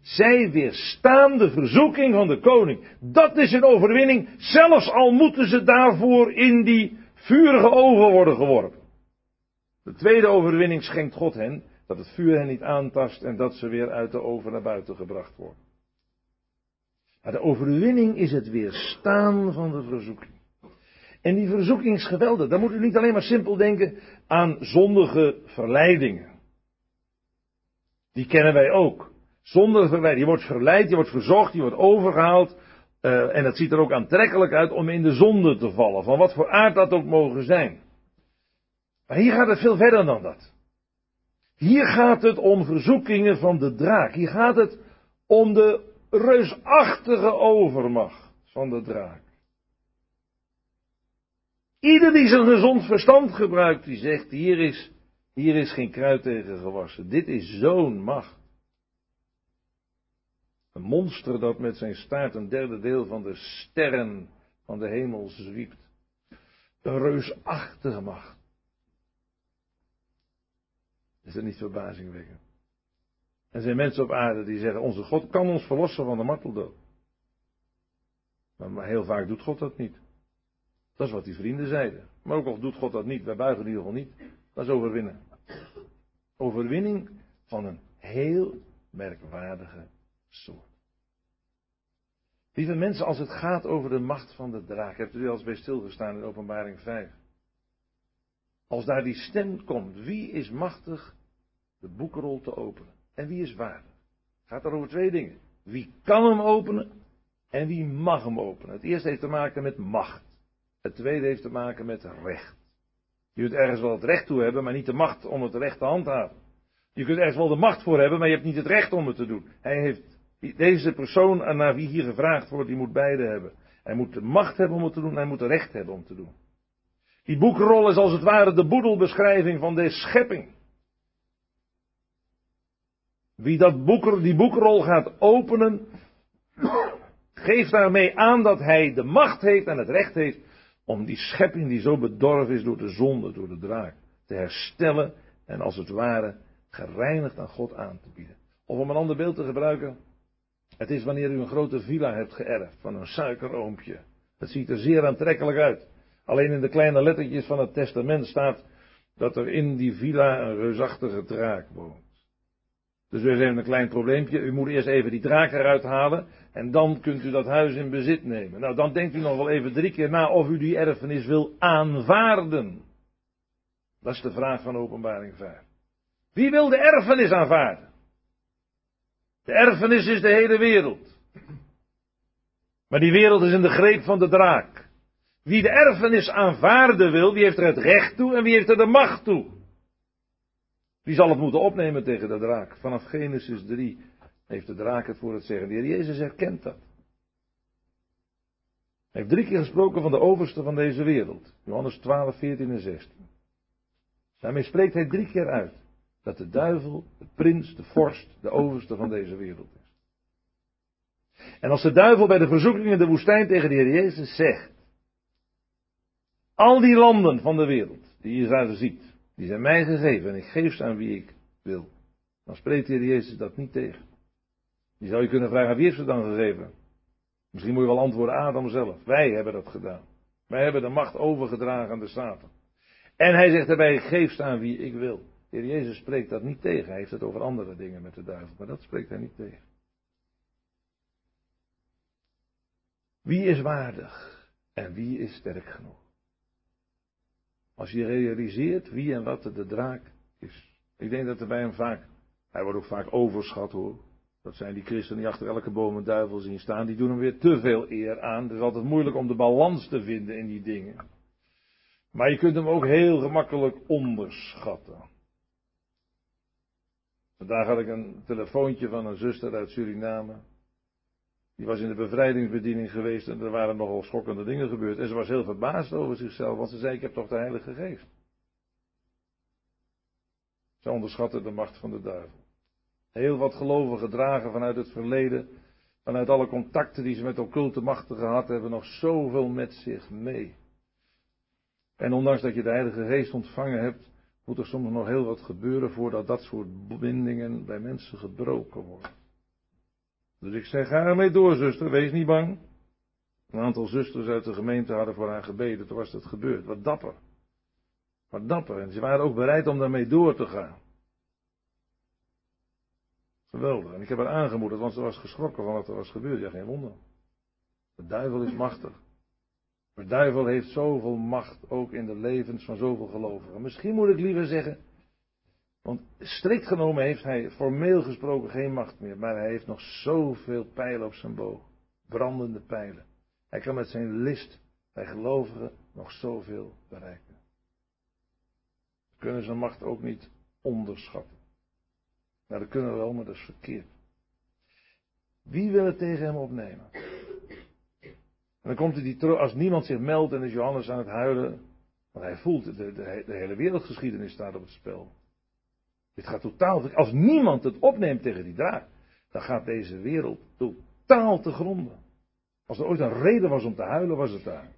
Zij weerstaan de verzoeking van de koning. Dat is een overwinning, zelfs al moeten ze daarvoor in die vurige oven worden geworpen. De tweede overwinning schenkt God hen, dat het vuur hen niet aantast en dat ze weer uit de oven naar buiten gebracht worden. Maar de overwinning is het weerstaan van de verzoeking. En die verzoeking is. Dan moet u niet alleen maar simpel denken aan zondige verleidingen. Die kennen wij ook. Zondige verleiding. Je wordt verleid, je wordt verzocht, je wordt overgehaald. Uh, en dat ziet er ook aantrekkelijk uit om in de zonde te vallen. Van wat voor aard dat ook mogen zijn. Maar hier gaat het veel verder dan dat. Hier gaat het om verzoekingen van de draak. Hier gaat het om de reusachtige overmacht van de draak. Ieder die zijn gezond verstand gebruikt, die zegt, hier is, hier is geen kruid tegen gewassen. Dit is zo'n macht. Een monster dat met zijn staart een derde deel van de sterren van de hemel zwiept. Een reusachtige macht. Is dat niet verbazingwekkend? Er zijn mensen op aarde die zeggen, onze God kan ons verlossen van de marteldood. Maar heel vaak doet God dat niet. Dat is wat die vrienden zeiden. Maar ook al doet God dat niet, wij buigen in ieder geval niet. Dat is overwinnen. Overwinning van een heel merkwaardige soort. Lieve mensen, als het gaat over de macht van de draak, hebt u al eens bij stilgestaan in openbaring 5. Als daar die stem komt, wie is machtig de boekenrol te openen? en wie is waardig. Het gaat er over twee dingen. Wie kan hem openen en wie mag hem openen. Het eerste heeft te maken met macht. Het tweede heeft te maken met recht. Je kunt ergens wel het recht toe hebben, maar niet de macht om het recht te handhaven. Je kunt ergens wel de macht voor hebben, maar je hebt niet het recht om het te doen. Hij heeft, deze persoon naar wie hier gevraagd wordt, die moet beide hebben. Hij moet de macht hebben om het te doen, en hij moet het recht hebben om te doen. Die boekrol is als het ware de boedelbeschrijving van deze schepping. Wie dat die boekrol gaat openen, geeft daarmee aan dat hij de macht heeft en het recht heeft om die schepping die zo bedorven is door de zonde, door de draak, te herstellen en als het ware gereinigd aan God aan te bieden. Of om een ander beeld te gebruiken, het is wanneer u een grote villa hebt geërfd van een suikeroompje. Het ziet er zeer aantrekkelijk uit. Alleen in de kleine lettertjes van het testament staat dat er in die villa een reusachtige draak woont. Dus we hebben een klein probleempje. U moet eerst even die draak eruit halen. En dan kunt u dat huis in bezit nemen. Nou, dan denkt u nog wel even drie keer na of u die erfenis wil aanvaarden. Dat is de vraag van openbaring 5. Wie wil de erfenis aanvaarden? De erfenis is de hele wereld. Maar die wereld is in de greep van de draak. Wie de erfenis aanvaarden wil, wie heeft er het recht toe en wie heeft er de macht toe? Wie zal het moeten opnemen tegen de draak? Vanaf Genesis 3 heeft de draak het voor het zeggen. De heer Jezus herkent dat. Hij heeft drie keer gesproken van de overste van deze wereld. Johannes 12, 14 en 16. Daarmee spreekt hij drie keer uit dat de duivel, de prins, de vorst, de overste van deze wereld is. En als de duivel bij de verzoeking in de woestijn tegen de Heer Jezus zegt, al die landen van de wereld die je daar ziet, die zijn mij gegeven en ik geef ze aan wie ik wil. Dan spreekt de Heer Jezus dat niet tegen. Je zou je kunnen vragen, wie heeft ze dan gegeven? Misschien moet je wel antwoorden Adam zelf. Wij hebben dat gedaan. Wij hebben de macht overgedragen aan de Satan. En hij zegt daarbij, geef ze aan wie ik wil. De Heer Jezus spreekt dat niet tegen. Hij heeft het over andere dingen met de duivel. Maar dat spreekt hij niet tegen. Wie is waardig en wie is sterk genoeg? Als je realiseert wie en wat de draak is. Ik denk dat er bij hem vaak, hij wordt ook vaak overschat hoor. Dat zijn die christenen die achter elke boom een duivel zien staan. Die doen hem weer te veel eer aan. Het is altijd moeilijk om de balans te vinden in die dingen. Maar je kunt hem ook heel gemakkelijk onderschatten. Vandaag had ik een telefoontje van een zuster uit Suriname. Die was in de bevrijdingsbediening geweest en er waren nogal schokkende dingen gebeurd. En ze was heel verbaasd over zichzelf, want ze zei: Ik heb toch de Heilige Geest. Ze onderschatte de macht van de duivel. Heel wat gelovigen dragen vanuit het verleden, vanuit alle contacten die ze met occulte machten gehad hebben, nog zoveel met zich mee. En ondanks dat je de Heilige Geest ontvangen hebt, moet er soms nog heel wat gebeuren voordat dat soort bindingen bij mensen gebroken worden. Dus ik zeg, ga ermee door, zuster, wees niet bang. Een aantal zusters uit de gemeente hadden voor haar gebeden, toen was dat gebeurd. Wat dapper. Wat dapper. En ze waren ook bereid om daarmee door te gaan. Geweldig. En ik heb haar aangemoedigd, want ze was geschrokken van wat er was gebeurd. Ja, geen wonder. De duivel is machtig. De duivel heeft zoveel macht ook in de levens van zoveel gelovigen. Misschien moet ik liever zeggen, want strikt genomen heeft hij formeel gesproken geen macht meer, maar hij heeft nog zoveel pijlen op zijn boog. Brandende pijlen. Hij kan met zijn list bij gelovigen nog zoveel bereiken. We kunnen zijn macht ook niet onderschatten. Nou, dat kunnen we wel, maar dat is verkeerd. Wie wil het tegen hem opnemen? En dan komt hij die als niemand zich meldt en is Johannes aan het huilen. Want hij voelt, de, de, de hele wereldgeschiedenis staat op het spel. Dit gaat totaal, als niemand het opneemt tegen die draak, dan gaat deze wereld totaal te gronden. Als er ooit een reden was om te huilen, was het daar.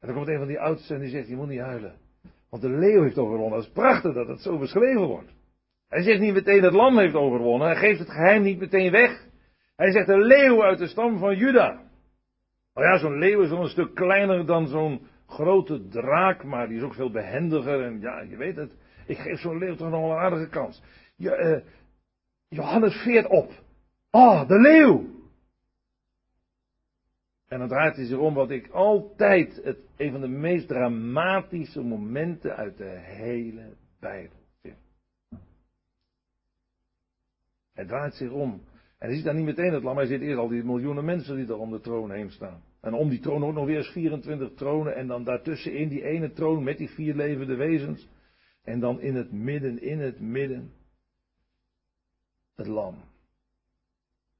En dan komt een van die oudsten en die zegt, je moet niet huilen. Want de leeuw heeft overwonnen. Dat is prachtig dat het zo beschreven wordt. Hij zegt niet meteen het lam heeft overwonnen. Hij geeft het geheim niet meteen weg. Hij zegt de leeuw uit de stam van Juda. Nou ja, zo'n leeuw is wel een stuk kleiner dan zo'n grote draak, maar die is ook veel behendiger. En ja, je weet het. Ik geef zo'n leeuw toch nog een aardige kans. Ja, uh, Johannes veert op. Oh, de leeuw! En dan draait hij zich om wat ik altijd het, een van de meest dramatische momenten uit de hele Bijbel vind. Hij draait zich om. En hij ziet dan niet meteen het lam, hij ziet eerst al die miljoenen mensen die er om de troon heen staan. En om die troon ook nog weer eens 24 tronen. En dan daartussen in die ene troon met die vier levende wezens. En dan in het midden, in het midden. Het lam.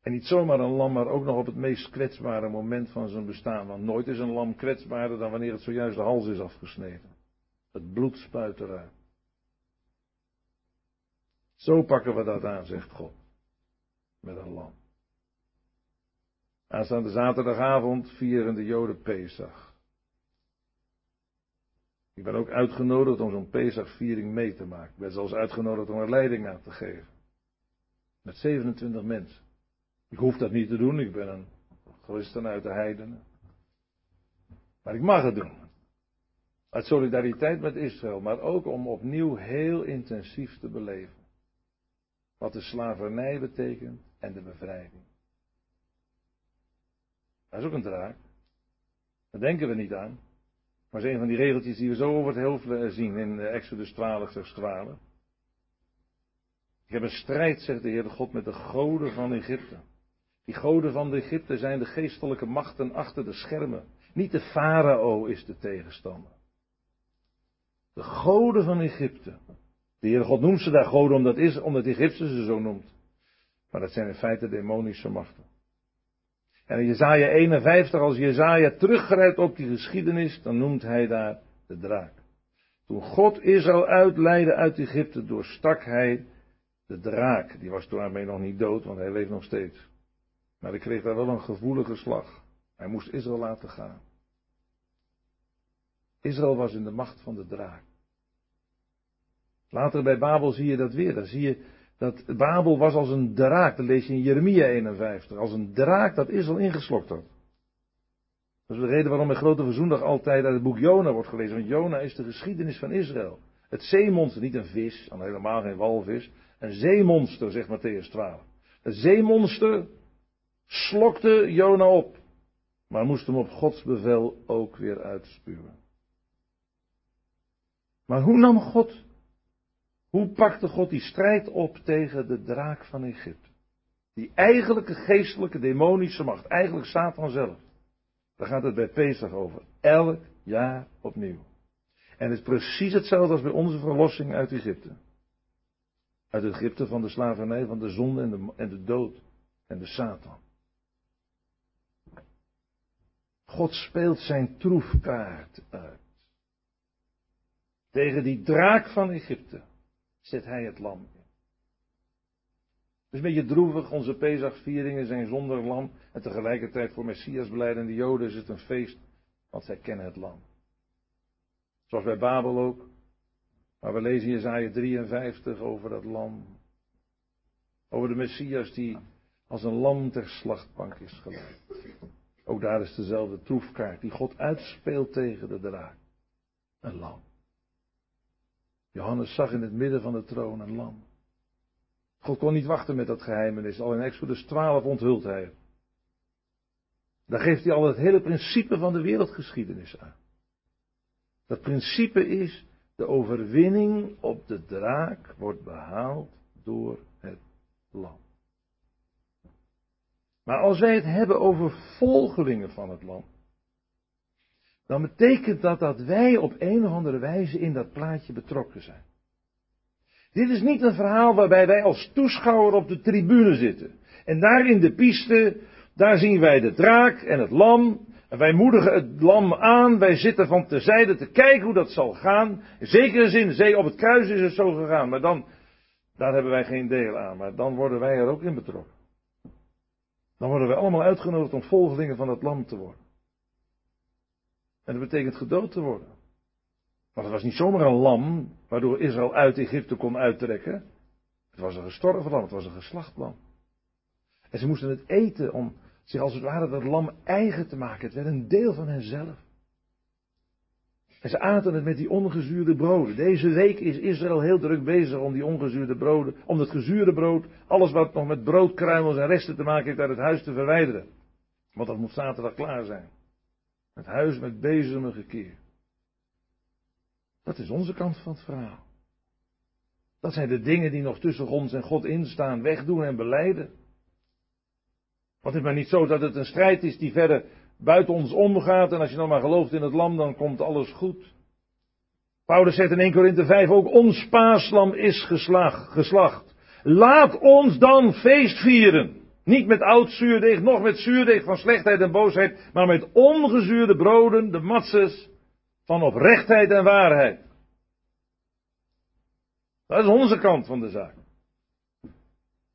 En niet zomaar een lam, maar ook nog op het meest kwetsbare moment van zijn bestaan. Want nooit is een lam kwetsbaarder dan wanneer het zojuist de hals is afgesneden. Het bloed spuit eruit. Zo pakken we dat aan, zegt God. Met een lam. Aanstaande zaterdagavond vieren de Joden Pesach. Ik ben ook uitgenodigd om zo'n Pesachviering mee te maken. Ik ben zelfs uitgenodigd om er leiding aan te geven. Met 27 mensen. Ik hoef dat niet te doen, ik ben een christen uit de heidenen. Maar ik mag het doen. Uit solidariteit met Israël, maar ook om opnieuw heel intensief te beleven. Wat de slavernij betekent en de bevrijding. Dat is ook een draak. Daar denken we niet aan. Maar is een van die regeltjes die we zo over het hoofd zien in Exodus 12, vers 12. Ik heb een strijd, zegt de Heer God, met de goden van Egypte. Die goden van Egypte zijn de geestelijke machten achter de schermen. Niet de farao is de tegenstander. De goden van Egypte. De Heere God noemt ze daar goden omdat, is, omdat Egypte ze zo noemt. Maar dat zijn in feite demonische machten. En in Jezaja 51, als Jezaja teruggrijpt op die geschiedenis, dan noemt hij daar de draak. Toen God Israël uitleidde uit Egypte, doorstak hij de draak. Die was toen daarmee nog niet dood, want hij leeft nog steeds. Maar hij kreeg daar wel een gevoelige slag. Hij moest Israël laten gaan. Israël was in de macht van de draak. Later bij Babel zie je dat weer. Dan zie je dat Babel was als een draak. Dat lees je in Jeremia 51. Als een draak dat Israël ingeslokt had. Dat is de reden waarom bij Grote Verzoendag altijd uit het boek Jona wordt gelezen. Want Jona is de geschiedenis van Israël. Het zeemonster, niet een vis, dan helemaal geen walvis. Een zeemonster, zegt Matthäus 12. Het zeemonster slokte Jona op. Maar moest hem op Gods bevel ook weer uitspuwen. Maar hoe nam God hoe pakte God die strijd op tegen de draak van Egypte? Die eigenlijke geestelijke demonische macht, eigenlijk Satan zelf. Daar gaat het bij Pesach over. Elk jaar opnieuw. En het is precies hetzelfde als bij onze verlossing uit Egypte. Uit Egypte van de slavernij, van de zonde en de, en de dood en de Satan. God speelt zijn troefkaart uit. Tegen die draak van Egypte zet hij het lam in. Het is een beetje droevig, onze Pesachvieringen zijn zonder lam. En tegelijkertijd voor Messias beleidende Joden is het een feest, want zij kennen het lam. Zoals bij Babel ook. Maar we lezen in Jezaja 53 over dat lam. Over de Messias die als een lam ter slachtbank is geleid. Ook daar is dezelfde troefkaart die God uitspeelt tegen de draak. Een lam. Johannes zag in het midden van de troon een lam. God kon niet wachten met dat geheimenis. Al in Exodus 12 onthult hij het. Daar geeft hij al het hele principe van de wereldgeschiedenis aan. Dat principe is, de overwinning op de draak wordt behaald door het lam. Maar als wij het hebben over volgelingen van het lam, dan betekent dat dat wij op een of andere wijze in dat plaatje betrokken zijn. Dit is niet een verhaal waarbij wij als toeschouwer op de tribune zitten. En daar in de piste, daar zien wij de draak en het lam. En wij moedigen het lam aan. Wij zitten van terzijde te kijken hoe dat zal gaan. In zekere zin, zee op het kruis is het zo gegaan. Maar dan, daar hebben wij geen deel aan. Maar dan worden wij er ook in betrokken. Dan worden wij allemaal uitgenodigd om volgelingen van het lam te worden. En dat betekent gedood te worden. Maar het was niet zomaar een lam waardoor Israël uit Egypte kon uittrekken. Het was een gestorven lam, het was een geslachtlam. En ze moesten het eten om zich als het ware dat lam eigen te maken. Het werd een deel van henzelf. En ze aten het met die ongezuurde broden. Deze week is Israël heel druk bezig om die ongezuurde broden, om het gezuurde brood, alles wat nog met broodkruimels en resten te maken heeft uit het huis te verwijderen. Want dat moet zaterdag klaar zijn. Het huis met bezemen gekeerd. Dat is onze kant van het verhaal. Dat zijn de dingen die nog tussen ons en God instaan, wegdoen en beleiden. Want het is maar niet zo dat het een strijd is die verder buiten ons omgaat en als je dan maar gelooft in het lam, dan komt alles goed. Paulus zegt in 1 Korinthe 5 ook, ons paaslam is geslacht. Laat ons dan feest vieren. Niet met oud zuurdeeg, nog met zuurdeeg van slechtheid en boosheid, maar met ongezuurde broden, de matzes van oprechtheid en waarheid. Dat is onze kant van de zaak.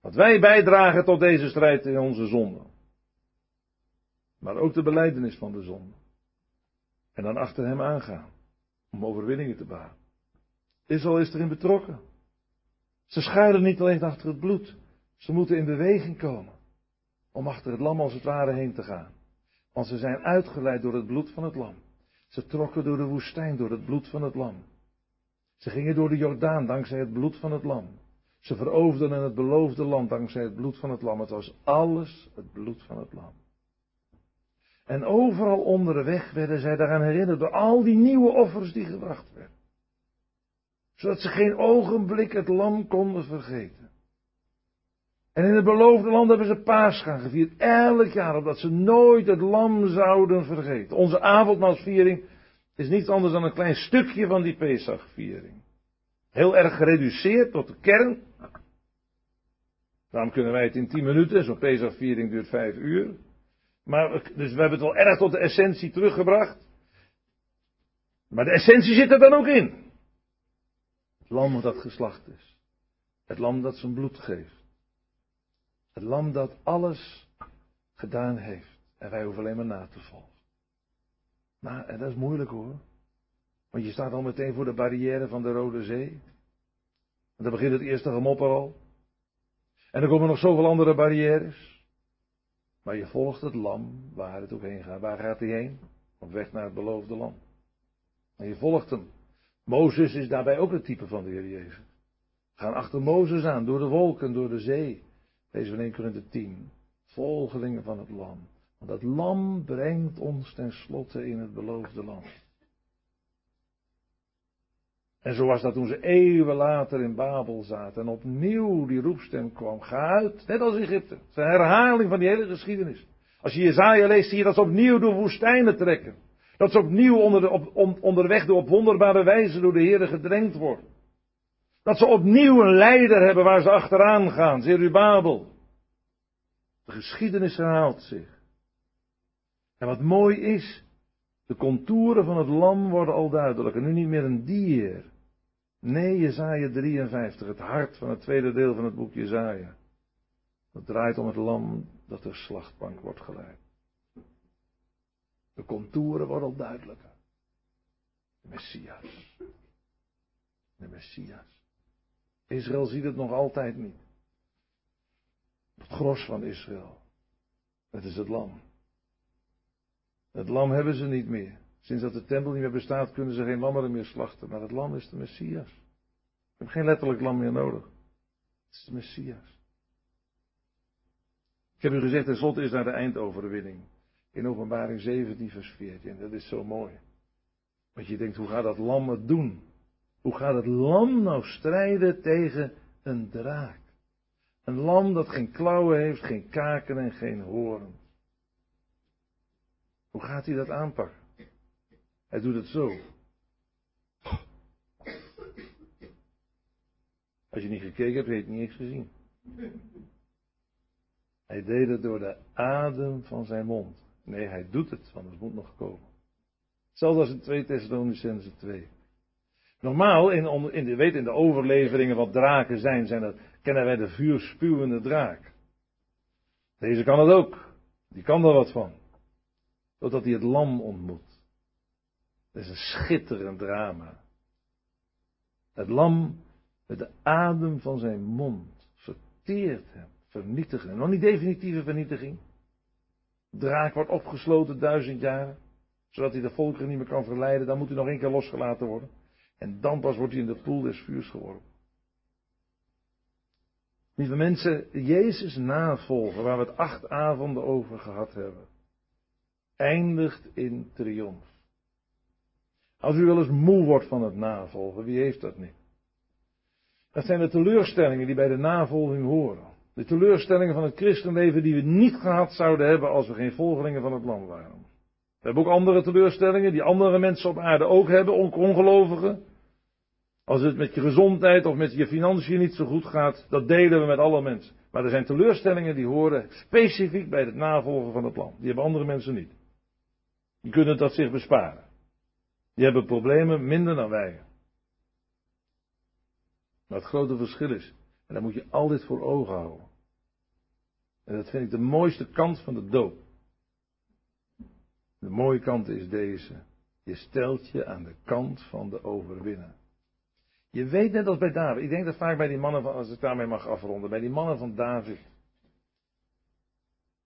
Wat wij bijdragen tot deze strijd in onze zonde. Maar ook de beleidenis van de zonde. En dan achter hem aangaan. Om overwinningen te baren. Israël is erin betrokken. Ze schuilen niet alleen achter het bloed. Ze moeten in beweging komen. Om achter het lam als het ware heen te gaan. Want ze zijn uitgeleid door het bloed van het lam. Ze trokken door de woestijn door het bloed van het lam. Ze gingen door de Jordaan dankzij het bloed van het lam. Ze veroverden het beloofde land dankzij het bloed van het lam. Het was alles het bloed van het lam. En overal onderweg werden zij daaraan herinnerd door al die nieuwe offers die gebracht werden. Zodat ze geen ogenblik het lam konden vergeten. En in het beloofde land hebben ze paas gaan gevierd. Elk jaar, omdat ze nooit het lam zouden vergeten. Onze avondmaalsviering is niets anders dan een klein stukje van die Pesachviering. Heel erg gereduceerd tot de kern. Daarom kunnen wij het in tien minuten. Zo'n Pesachviering duurt vijf uur. Maar, dus we hebben het wel erg tot de essentie teruggebracht. Maar de essentie zit er dan ook in. Het lam dat geslacht is. Het lam dat zijn bloed geeft. Het lam dat alles gedaan heeft. En wij hoeven alleen maar na te volgen. Nou, en dat is moeilijk hoor. Want je staat al meteen voor de barrière van de Rode Zee. En dan begint het eerste gemopper al. En er komen nog zoveel andere barrières. Maar je volgt het lam waar het ook heen gaat. Waar gaat hij heen? Op weg naar het beloofde land. En je volgt hem. Mozes is daarbij ook het type van de Heer Jezus. Gaan achter Mozes aan, door de wolken, door de zee. Deze van 1 Korinthe 10. Volgelingen van het lam. Want dat lam brengt ons tenslotte in het beloofde land. En zo was dat toen ze eeuwen later in Babel zaten en opnieuw die roepstem kwam. Ga uit, net als Egypte. Het is een herhaling van die hele geschiedenis. Als je Jezaja leest, zie je dat ze opnieuw door woestijnen trekken. Dat ze opnieuw onder de, op, onderweg door op wonderbare wijze door de Heer gedrenkt worden. Dat ze opnieuw een leider hebben waar ze achteraan gaan, Zerubabel. De geschiedenis herhaalt zich. En wat mooi is, de contouren van het lam worden al duidelijker. Nu niet meer een dier. Nee, Jezaja 53, het hart van het tweede deel van het boek Jezaja. Dat draait om het lam dat ter slachtbank wordt geleid. De contouren worden al duidelijker. De Messias. De Messias. Israël ziet het nog altijd niet. Het gros van Israël. Het is het lam. Het lam hebben ze niet meer. Sinds dat de tempel niet meer bestaat, kunnen ze geen lammeren meer slachten. Maar het lam is de Messias. Je hebt geen letterlijk lam meer nodig. Het is de Messias. Ik heb u gezegd, tenslotte is naar de eindoverwinning. In openbaring 17 vers 14. Dat is zo mooi. Want je denkt, hoe gaat dat lam het doen? Hoe gaat het lam nou strijden tegen een draak? Een lam dat geen klauwen heeft, geen kaken en geen hoorn. Hoe gaat hij dat aanpakken? Hij doet het zo. Als je niet gekeken hebt, heb je gezien. Hij deed het door de adem van zijn mond. Nee, hij doet het, want het moet nog komen. Hetzelfde als in 2 Thessalonicense 2. Normaal, in, in, de, weet in de overleveringen wat draken zijn, zijn dat, kennen wij de vuurspuwende draak. Deze kan het ook. Die kan er wat van. Totdat hij het lam ontmoet. Dat is een schitterend drama. Het lam met de adem van zijn mond verteert hem, vernietigt hem. Nog niet definitieve vernietiging. De draak wordt opgesloten duizend jaren, zodat hij de volkeren niet meer kan verleiden. Dan moet hij nog één keer losgelaten worden. En dan pas wordt hij in de poel des vuurs geworpen. Lieve mensen, Jezus navolgen, waar we het acht avonden over gehad hebben, eindigt in triomf. Als u wel eens moe wordt van het navolgen, wie heeft dat niet? Dat zijn de teleurstellingen die bij de navolging horen. De teleurstellingen van het christenleven die we niet gehad zouden hebben als we geen volgelingen van het land waren. We hebben ook andere teleurstellingen die andere mensen op aarde ook hebben, ongelovigen. Als het met je gezondheid of met je financiën niet zo goed gaat, dat delen we met alle mensen. Maar er zijn teleurstellingen die horen specifiek bij het navolgen van het plan. Die hebben andere mensen niet. Die kunnen dat zich besparen. Die hebben problemen minder dan wij. Maar het grote verschil is, en daar moet je altijd voor ogen houden. En dat vind ik de mooiste kant van de doop. De mooie kant is deze. Je stelt je aan de kant van de overwinnaar. Je weet net als bij David. Ik denk dat vaak bij die mannen van, als ik daarmee mag afronden, bij die mannen van David.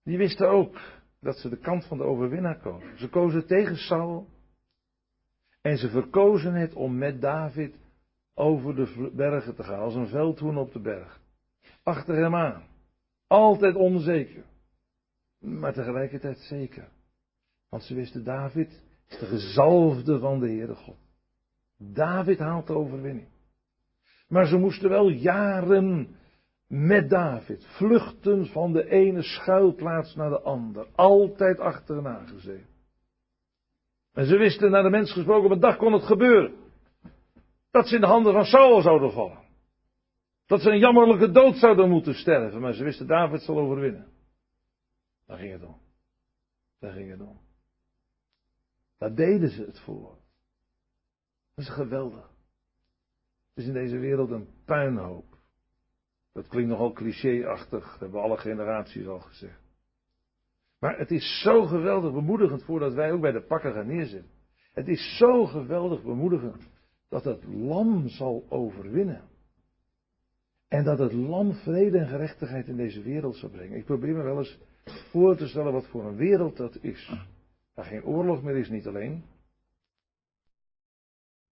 Die wisten ook dat ze de kant van de overwinnaar kozen. Ze kozen tegen Saul. En ze verkozen het om met David over de bergen te gaan, als een veldhoen op de berg. Achter hem aan. Altijd onzeker. Maar tegelijkertijd zeker. Want ze wisten, David is de gezalfde van de Heere God. David haalt de overwinning. Maar ze moesten wel jaren met David vluchten van de ene schuilplaats naar de ander. Altijd achterna gezeten. En ze wisten, naar de mens gesproken, op een dag kon het gebeuren. Dat ze in de handen van Saul zouden vallen. Dat ze een jammerlijke dood zouden moeten sterven. Maar ze wisten, David zal overwinnen. Daar ging het om. Daar ging het om. Daar deden ze het voor. Dat is geweldig. Is in deze wereld een puinhoop. Dat klinkt nogal clichéachtig, dat hebben alle generaties al gezegd. Maar het is zo geweldig bemoedigend voordat wij ook bij de pakken gaan neerzitten. Het is zo geweldig bemoedigend dat het lam zal overwinnen. En dat het lam vrede en gerechtigheid in deze wereld zal brengen. Ik probeer me wel eens voor te stellen wat voor een wereld dat is. Waar geen oorlog meer is, niet alleen.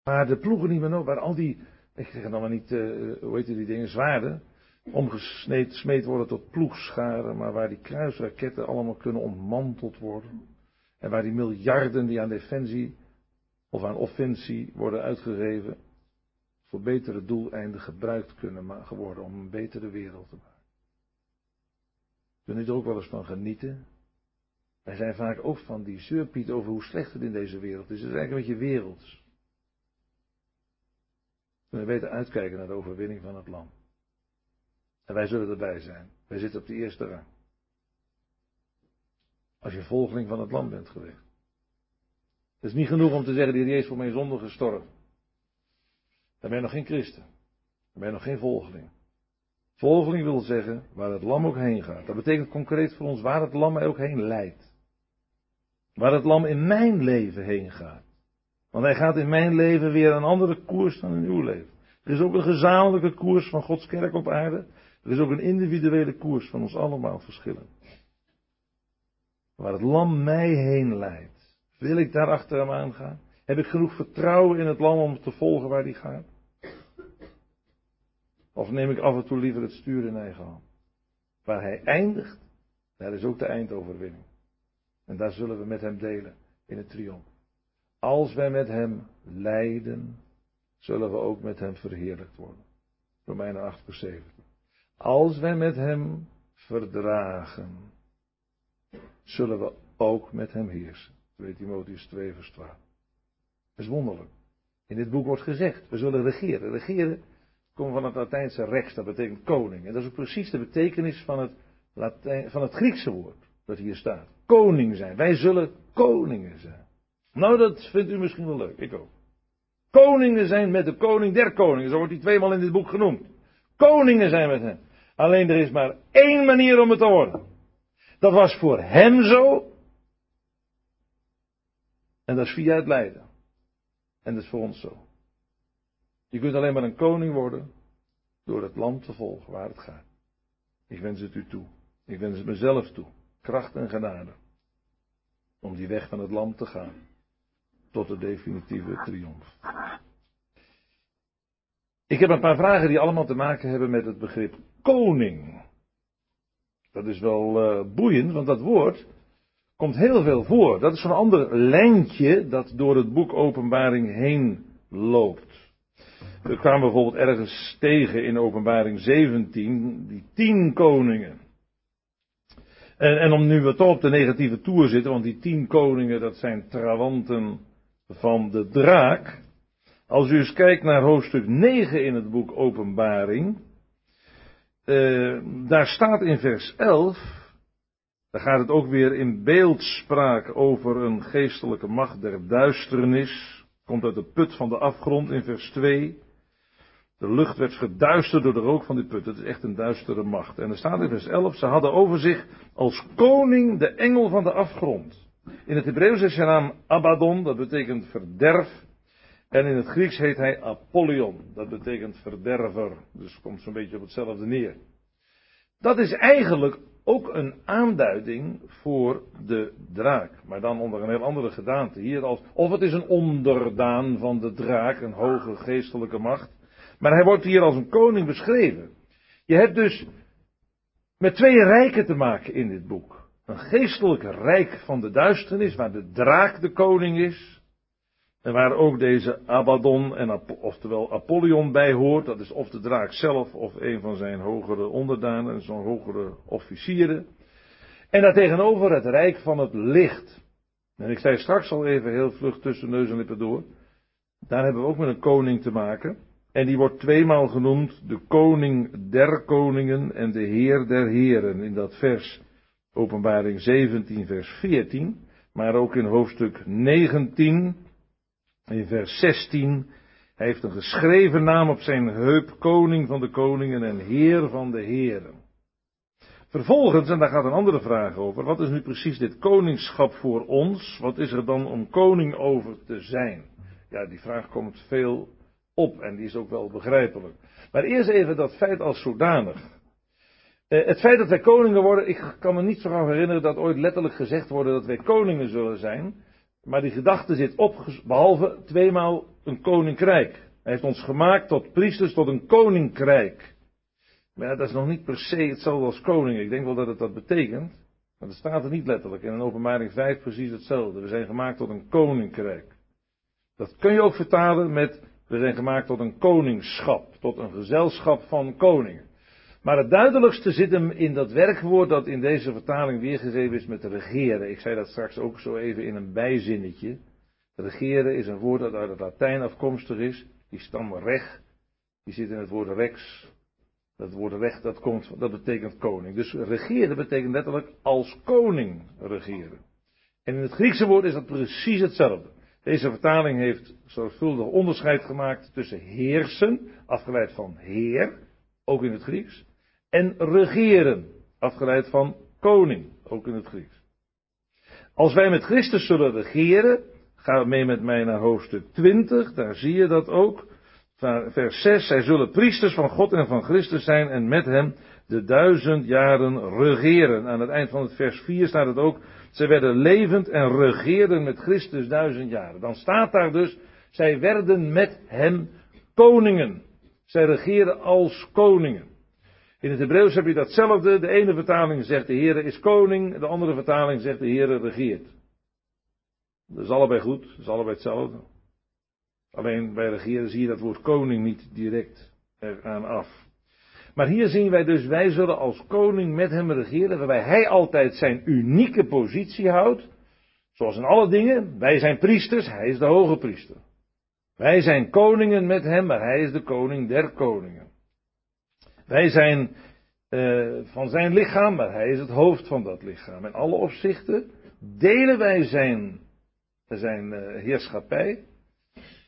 Waar de ploegen niet meer nodig, waar al die, ik zeg dan maar niet, uh, hoe heet die dingen, zwaarden, omgesmeed worden tot ploegscharen, maar waar die kruisraketten allemaal kunnen ontmanteld worden. En waar die miljarden die aan defensie of aan offensie worden uitgegeven, voor betere doeleinden gebruikt kunnen worden om een betere wereld te maken. Kunt u er ook wel eens van genieten? Wij zijn vaak ook van die zeurpiet over hoe slecht het in deze wereld is. Het is eigenlijk een beetje werelds. We weten uitkijken naar de overwinning van het land. En wij zullen erbij zijn. Wij zitten op de eerste rang. Als je volgeling van het land bent geweest. Het is niet genoeg om te zeggen, die is voor mijn zonde gestorven. Dan ben je nog geen christen. Dan ben je nog geen volgeling. Volgeling wil zeggen waar het lam ook heen gaat. Dat betekent concreet voor ons waar het lam ook heen leidt. Waar het lam in mijn leven heen gaat. Want hij gaat in mijn leven weer een andere koers dan in uw leven. Er is ook een gezamenlijke koers van Gods kerk op aarde. Er is ook een individuele koers van ons allemaal verschillend. Waar het lam mij heen leidt. Wil ik daar achter hem aangaan? Heb ik genoeg vertrouwen in het lam om te volgen waar hij gaat? Of neem ik af en toe liever het stuur in eigen hand? Waar hij eindigt, daar is ook de eindoverwinning. En daar zullen we met hem delen in het triomf. Als wij met hem lijden, zullen we ook met hem verheerlijkt worden. Romeinen 8 vers 17. Als wij met hem verdragen, zullen we ook met hem heersen. 2 Timotheus 2 vers 12. Dat is wonderlijk. In dit boek wordt gezegd, we zullen regeren. Regeren komt van het Latijnse rechts, dat betekent koning. En dat is ook precies de betekenis van het, Latijn, van het Griekse woord dat hier staat. Koning zijn. Wij zullen koningen zijn. Nou, dat vindt u misschien wel leuk. Ik ook. Koningen zijn met de koning der koningen. Zo wordt hij tweemaal in dit boek genoemd. Koningen zijn met hem. Alleen er is maar één manier om het te worden. Dat was voor hem zo. En dat is via het lijden. En dat is voor ons zo. Je kunt alleen maar een koning worden door het land te volgen waar het gaat. Ik wens het u toe. Ik wens het mezelf toe. Kracht en genade. Om die weg van het land te gaan. Tot de definitieve triomf. Ik heb een paar vragen die allemaal te maken hebben met het begrip koning. Dat is wel uh, boeiend, want dat woord komt heel veel voor. Dat is zo'n ander lijntje dat door het boek Openbaring heen loopt. We kwamen bijvoorbeeld ergens tegen in Openbaring 17 die tien koningen. En, en om nu toch op de negatieve toer zitten, want die tien koningen, dat zijn trawanten van de draak. Als u eens kijkt naar hoofdstuk 9 in het boek Openbaring, uh, daar staat in vers 11, daar gaat het ook weer in beeldspraak over een geestelijke macht der duisternis. Komt uit de put van de afgrond in vers 2. De lucht werd geduisterd door de rook van die put. Het is echt een duistere macht. En er staat in vers 11, ze hadden over zich als koning de engel van de afgrond. In het Hebreeuws is zijn naam Abaddon, dat betekent verderf. En in het Grieks heet hij Apollyon, dat betekent verderver. Dus komt zo'n beetje op hetzelfde neer. Dat is eigenlijk ook een aanduiding voor de draak, maar dan onder een heel andere gedaante. Hier als, of het is een onderdaan van de draak, een hoge geestelijke macht. Maar hij wordt hier als een koning beschreven. Je hebt dus met twee rijken te maken in dit boek. Een geestelijk rijk van de duisternis, waar de draak de koning is. En waar ook deze Abaddon, en, oftewel Apollyon bij hoort. Dat is of de draak zelf of een van zijn hogere onderdanen, zo'n hogere officieren. En daartegenover het rijk van het licht. En ik zei straks al even heel vlug tussen neus en lippen door. Daar hebben we ook met een koning te maken. En die wordt tweemaal genoemd de koning der koningen en de heer der heren in dat vers openbaring 17 vers 14. Maar ook in hoofdstuk 19 in vers 16. Hij heeft een geschreven naam op zijn heup, koning van de koningen en heer van de heren. Vervolgens, en daar gaat een andere vraag over, wat is nu precies dit koningschap voor ons? Wat is er dan om koning over te zijn? Ja, die vraag komt veel op en die is ook wel begrijpelijk. Maar eerst even dat feit als zodanig. Eh, het feit dat wij koningen worden, ik kan me niet zo gaan herinneren dat ooit letterlijk gezegd wordt dat wij koningen zullen zijn. Maar die gedachte zit op, behalve tweemaal een koninkrijk. Hij heeft ons gemaakt tot priesters, tot een koninkrijk. Maar dat is nog niet per se hetzelfde als koning. Ik denk wel dat het dat betekent. Maar dat staat er niet letterlijk. In een openbaring 5 precies hetzelfde. We zijn gemaakt tot een koninkrijk. Dat kun je ook vertalen met we zijn gemaakt tot een koningschap, tot een gezelschap van koningen. Maar het duidelijkste zit hem in dat werkwoord dat in deze vertaling weergegeven is met regeren. Ik zei dat straks ook zo even in een bijzinnetje. Regeren is een woord dat uit het Latijn afkomstig is. Die stam reg, die zit in het woord rex. Dat woord recht, dat, komt, dat betekent koning. Dus regeren betekent letterlijk als koning regeren. En in het Griekse woord is dat precies hetzelfde. Deze vertaling heeft zorgvuldig onderscheid gemaakt tussen heersen, afgeleid van heer, ook in het Grieks, en regeren, afgeleid van koning, ook in het Grieks. Als wij met Christus zullen regeren, ga mee met mij naar hoofdstuk 20, daar zie je dat ook. Vers 6, zij zullen priesters van God en van Christus zijn en met hem de duizend jaren regeren. Aan het eind van het vers 4 staat het ook, ze werden levend en regeerden met Christus duizend jaren. Dan staat daar dus, zij werden met hem koningen. Zij regeren als koningen. In het Hebreeuws heb je datzelfde. De ene vertaling zegt de Heer is koning, de andere vertaling zegt de Heer regeert. Dat is allebei goed, dat is allebei hetzelfde. Alleen bij regeren zie je dat woord koning niet direct eraan af. Maar hier zien wij dus, wij zullen als koning met hem regeren, waarbij hij altijd zijn unieke positie houdt. Zoals in alle dingen, wij zijn priesters, hij is de hoge priester. Wij zijn koningen met hem, maar hij is de koning der koningen. Wij zijn uh, van zijn lichaam, maar hij is het hoofd van dat lichaam. In alle opzichten delen wij zijn, zijn uh, heerschappij.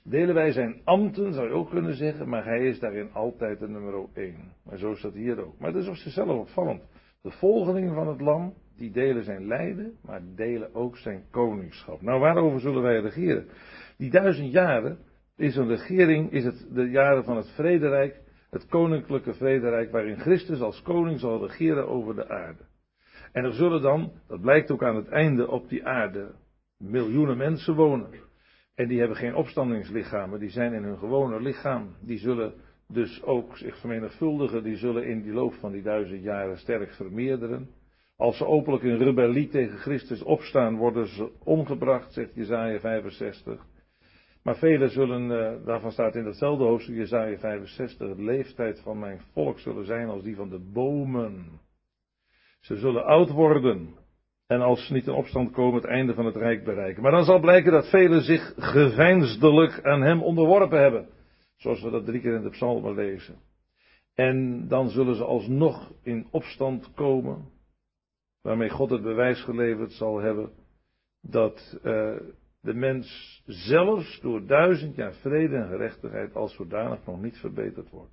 Delen wij zijn ambten, zou je ook kunnen zeggen, maar hij is daarin altijd de nummer één. Maar zo staat hier ook. Maar dat is op zichzelf opvallend. De volgelingen van het lam, die delen zijn lijden, maar delen ook zijn koningschap. Nou, waarover zullen wij regeren? Die duizend jaren is een regering, is het de jaren van het vrederijk, het koninklijke vrederijk, waarin Christus als koning zal regeren over de aarde. En er zullen dan, dat blijkt ook aan het einde op die aarde, miljoenen mensen wonen. En die hebben geen opstandingslichamen, die zijn in hun gewone lichaam. Die zullen dus ook zich vermenigvuldigen, die zullen in die loop van die duizend jaren sterk vermeerderen. Als ze openlijk in rebellie tegen Christus opstaan, worden ze omgebracht, zegt Jezaja 65. Maar velen zullen, uh, daarvan staat in datzelfde hoofdstuk Jezaja 65, de leeftijd van mijn volk zullen zijn als die van de bomen. Ze zullen oud worden. En als ze niet in opstand komen, het einde van het rijk bereiken. Maar dan zal blijken dat velen zich geveinsdelijk aan hem onderworpen hebben. Zoals we dat drie keer in de psalmen lezen. En dan zullen ze alsnog in opstand komen. Waarmee God het bewijs geleverd zal hebben. Dat uh, de mens zelfs door duizend jaar vrede en gerechtigheid als zodanig nog niet verbeterd wordt.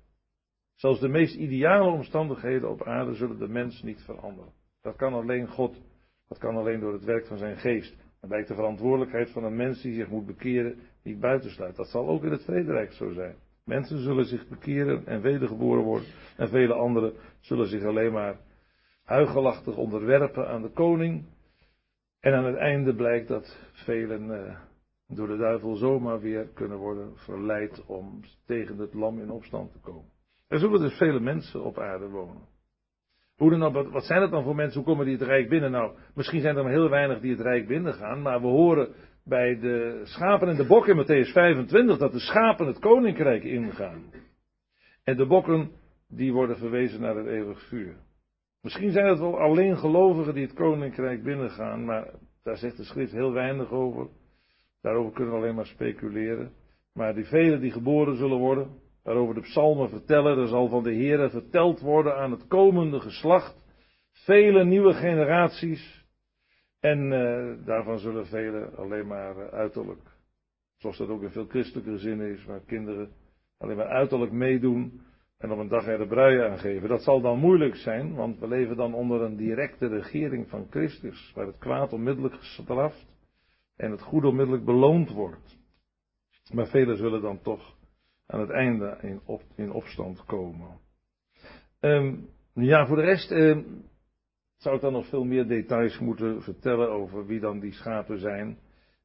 Zelfs de meest ideale omstandigheden op aarde zullen de mens niet veranderen. Dat kan alleen God, dat kan alleen door het werk van zijn geest. Dan blijkt de verantwoordelijkheid van een mens die zich moet bekeren niet buitensluit. Dat zal ook in het vrederijk zo zijn. Mensen zullen zich bekeren en wedergeboren worden. En vele anderen zullen zich alleen maar huigelachtig onderwerpen aan de koning. En aan het einde blijkt dat velen uh, door de duivel zomaar weer kunnen worden verleid om tegen het lam in opstand te komen. Er zullen dus vele mensen op aarde wonen. Hoe dan, wat, zijn het dan voor mensen? Hoe komen die het rijk binnen? Nou, misschien zijn er maar heel weinig die het rijk binnen gaan, maar we horen bij de schapen en de bokken in Matthäus 25 dat de schapen het koninkrijk ingaan. En de bokken, die worden verwezen naar het eeuwig vuur. Misschien zijn het wel alleen gelovigen die het koninkrijk binnengaan, maar daar zegt de schrift heel weinig over. Daarover kunnen we alleen maar speculeren. Maar die velen die geboren zullen worden, waarover de psalmen vertellen, er zal van de Heer verteld worden aan het komende geslacht. Vele nieuwe generaties. En uh, daarvan zullen velen alleen maar uh, uiterlijk, zoals dat ook in veel christelijke gezinnen is, waar kinderen alleen maar uiterlijk meedoen en op een dag er de brui aangeven. Dat zal dan moeilijk zijn, want we leven dan onder een directe regering van Christus, waar het kwaad onmiddellijk gestraft en het goede onmiddellijk beloond wordt. Maar velen zullen dan toch aan het einde in, in opstand komen. Um, ja, voor de rest um, zou ik dan nog veel meer details moeten vertellen over wie dan die schapen zijn.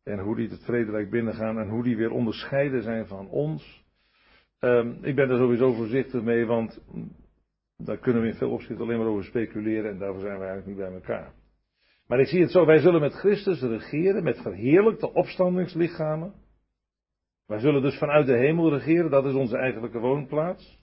En hoe die het vrederijk binnengaan en hoe die weer onderscheiden zijn van ons. Um, ik ben er sowieso voorzichtig mee, want daar kunnen we in veel opzichten alleen maar over speculeren en daarvoor zijn we eigenlijk niet bij elkaar. Maar ik zie het zo, wij zullen met Christus regeren, met verheerlijkte opstandingslichamen. Wij zullen dus vanuit de hemel regeren, dat is onze eigenlijke woonplaats.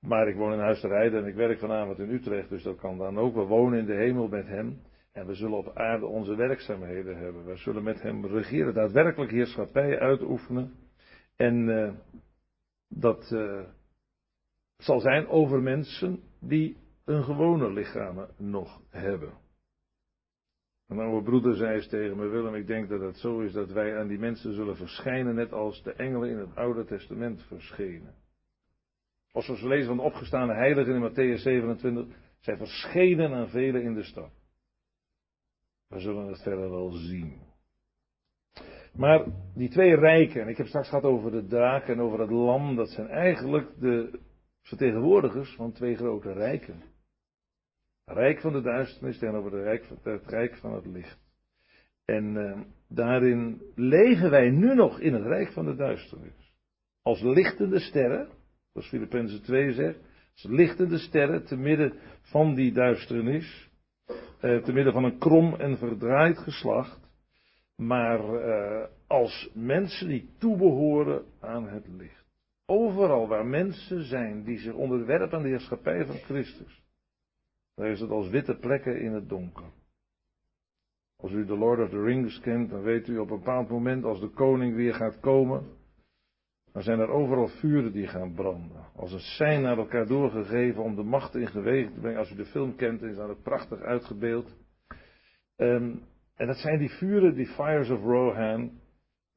Maar ik woon in Huis en ik werk vanavond in Utrecht, dus dat kan dan ook. We wonen in de hemel met Hem en we zullen op aarde onze werkzaamheden hebben. We zullen met Hem regeren, daadwerkelijk heerschappij uitoefenen. En uh, dat uh, zal zijn over mensen die een gewone lichamen nog hebben. En mijn broeder zei eens tegen me, Willem, ik denk dat het zo is dat wij aan die mensen zullen verschijnen, net als de engelen in het Oude Testament verschenen. Als we lezen van de opgestaande heiligen in Matthäus 27, zij verschenen aan velen in de stad. We zullen het verder wel zien. Maar die twee rijken, en ik heb straks gehad over de draak en over het lam, dat zijn eigenlijk de vertegenwoordigers van twee grote rijken. Rijk van de duisternis tegenover de rijk, het rijk van het licht. En uh, daarin leven wij nu nog in het rijk van de duisternis. Als lichtende sterren, zoals Filippenzen 2 zegt, als lichtende sterren te midden van die duisternis, uh, te midden van een krom en verdraaid geslacht, maar uh, als mensen die toebehoren aan het licht. Overal waar mensen zijn die zich onderwerpen aan de heerschappij van Christus, daar is het als witte plekken in het donker. Als u de Lord of the Rings kent, dan weet u op een bepaald moment als de koning weer gaat komen, dan zijn er overal vuren die gaan branden. Als een sein naar elkaar doorgegeven om de macht in geweging te brengen. Als u de film kent, is dat prachtig uitgebeeld. Um, en dat zijn die vuren, die Fires of Rohan,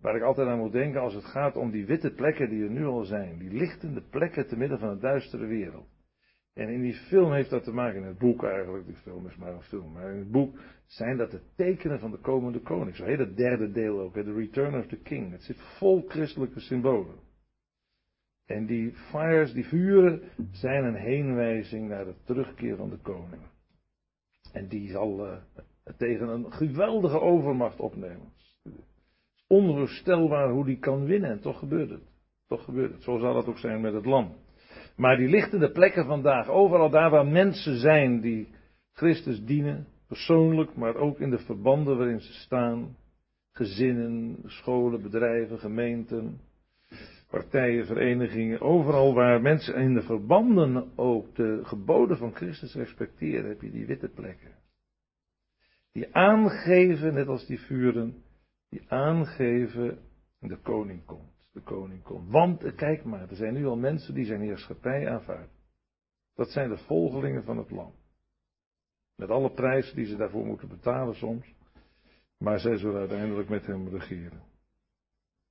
waar ik altijd aan moet denken als het gaat om die witte plekken die er nu al zijn. Die lichtende plekken te midden van een duistere wereld. En in die film heeft dat te maken, in het boek eigenlijk, die film is maar een film, maar in het boek zijn dat de tekenen van de komende koning. Zo heet het derde deel ook, The Return of the King. Het zit vol christelijke symbolen. En die fires, die vuren, zijn een heenwijzing naar de terugkeer van de koning. En die zal uh, tegen een geweldige overmacht opnemen. Onvoorstelbaar hoe die kan winnen, en toch gebeurt het. Toch gebeurt het. Zo zal het ook zijn met het lam. Maar die lichtende plekken vandaag, overal daar waar mensen zijn die Christus dienen, persoonlijk, maar ook in de verbanden waarin ze staan, gezinnen, scholen, bedrijven, gemeenten, partijen, verenigingen, overal waar mensen in de verbanden ook de geboden van Christus respecteren, heb je die witte plekken. Die aangeven, net als die vuren, die aangeven, de koning komt. De koning komt. Want, eh, kijk maar, er zijn nu al mensen die zijn heerschappij aanvaarden. Dat zijn de volgelingen van het land. Met alle prijzen die ze daarvoor moeten betalen soms. Maar zij zullen uiteindelijk met hem regeren.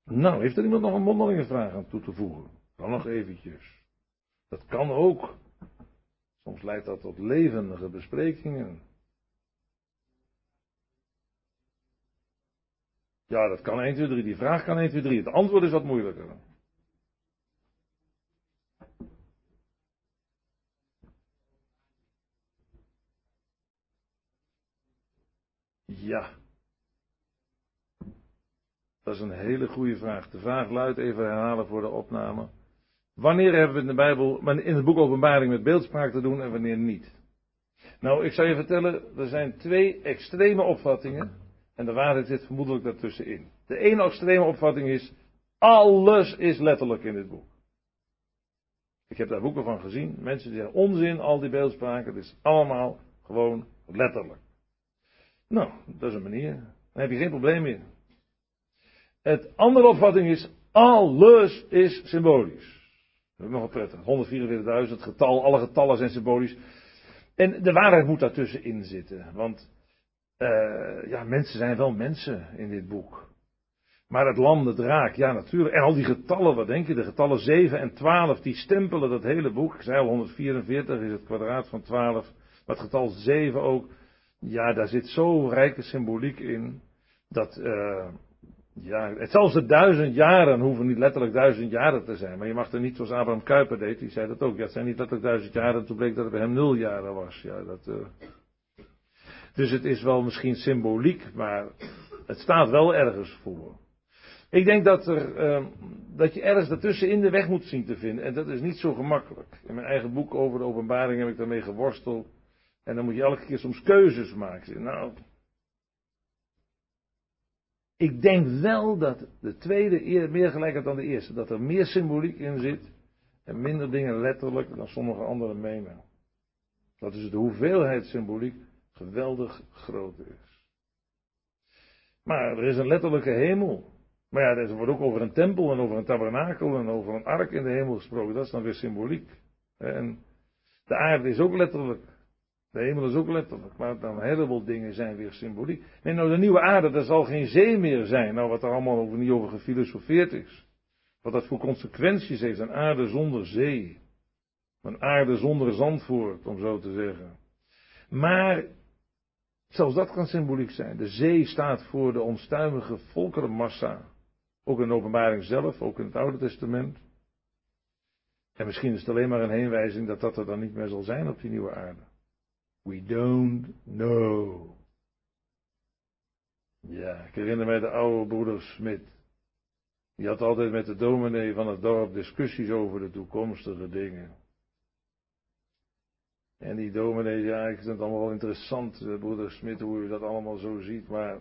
Nou, heeft er iemand nog een mondelinge vraag aan toe te voegen? Dan nog eventjes. Dat kan ook. Soms leidt dat tot levendige besprekingen. Ja, dat kan 1, 2, 3. Die vraag kan 1, 2, 3. Het antwoord is wat moeilijker. Ja. Dat is een hele goede vraag. De vraag luidt even herhalen voor de opname. Wanneer hebben we in de Bijbel, in het boek Openbaring met beeldspraak te doen en wanneer niet? Nou, ik zou je vertellen, er zijn twee extreme opvattingen. En de waarheid zit vermoedelijk daartussenin. De ene extreme opvatting is, alles is letterlijk in dit boek. Ik heb daar boeken van gezien. Mensen die zeggen onzin, al die beeldspraken. Het is allemaal gewoon letterlijk. Nou, dat is een manier. Dan heb je geen probleem meer. Het andere opvatting is, alles is symbolisch. Dat is nog wel prettig. 144.000 getal, alle getallen zijn symbolisch. En de waarheid moet daartussenin zitten. Want uh, ja, mensen zijn wel mensen in dit boek. Maar het lam, de draak, ja natuurlijk. En al die getallen, wat denk je? De getallen 7 en 12, die stempelen dat hele boek. Ik zei al, 144 is het kwadraat van 12. Maar het getal 7 ook. Ja, daar zit zo rijke symboliek in. Dat, uh, ja, het zelfs de duizend jaren hoeven niet letterlijk duizend jaren te zijn. Maar je mag er niet zoals Abraham Kuyper deed, die zei dat ook. Ja, het zijn niet letterlijk duizend jaren. Toen bleek dat het bij hem nul jaren was. Ja, dat, uh, dus het is wel misschien symboliek, maar het staat wel ergens voor. Ik denk dat, er, uh, dat je ergens daartussen in de weg moet zien te vinden. En dat is niet zo gemakkelijk. In mijn eigen boek over de openbaring heb ik daarmee geworsteld. En dan moet je elke keer soms keuzes maken. Nou, ik denk wel dat de tweede meer gelijk dan de eerste. Dat er meer symboliek in zit. En minder dingen letterlijk dan sommige anderen menen. Dat is de hoeveelheid symboliek geweldig groot is. Maar er is een letterlijke hemel. Maar ja, er wordt ook over een tempel en over een tabernakel en over een ark in de hemel gesproken. Dat is dan weer symboliek. En de aarde is ook letterlijk. De hemel is ook letterlijk. Maar dan heleboel dingen zijn weer symboliek. Nee, nou de nieuwe aarde, daar zal geen zee meer zijn. Nou, wat er allemaal over, niet over gefilosofeerd is. Wat dat voor consequenties heeft. Een aarde zonder zee. Een aarde zonder zandvoort, om zo te zeggen. Maar Zelfs dat kan symboliek zijn. De zee staat voor de onstuimige volkerenmassa. Ook in de openbaring zelf, ook in het Oude Testament. En misschien is het alleen maar een heenwijzing dat dat er dan niet meer zal zijn op die nieuwe aarde. We don't know. Ja, ik herinner mij de oude broeder Smit. Die had altijd met de dominee van het dorp discussies over de toekomstige dingen. En die dominee, ja, ik vind het allemaal wel interessant, eh, broeder Smit, hoe u dat allemaal zo ziet, maar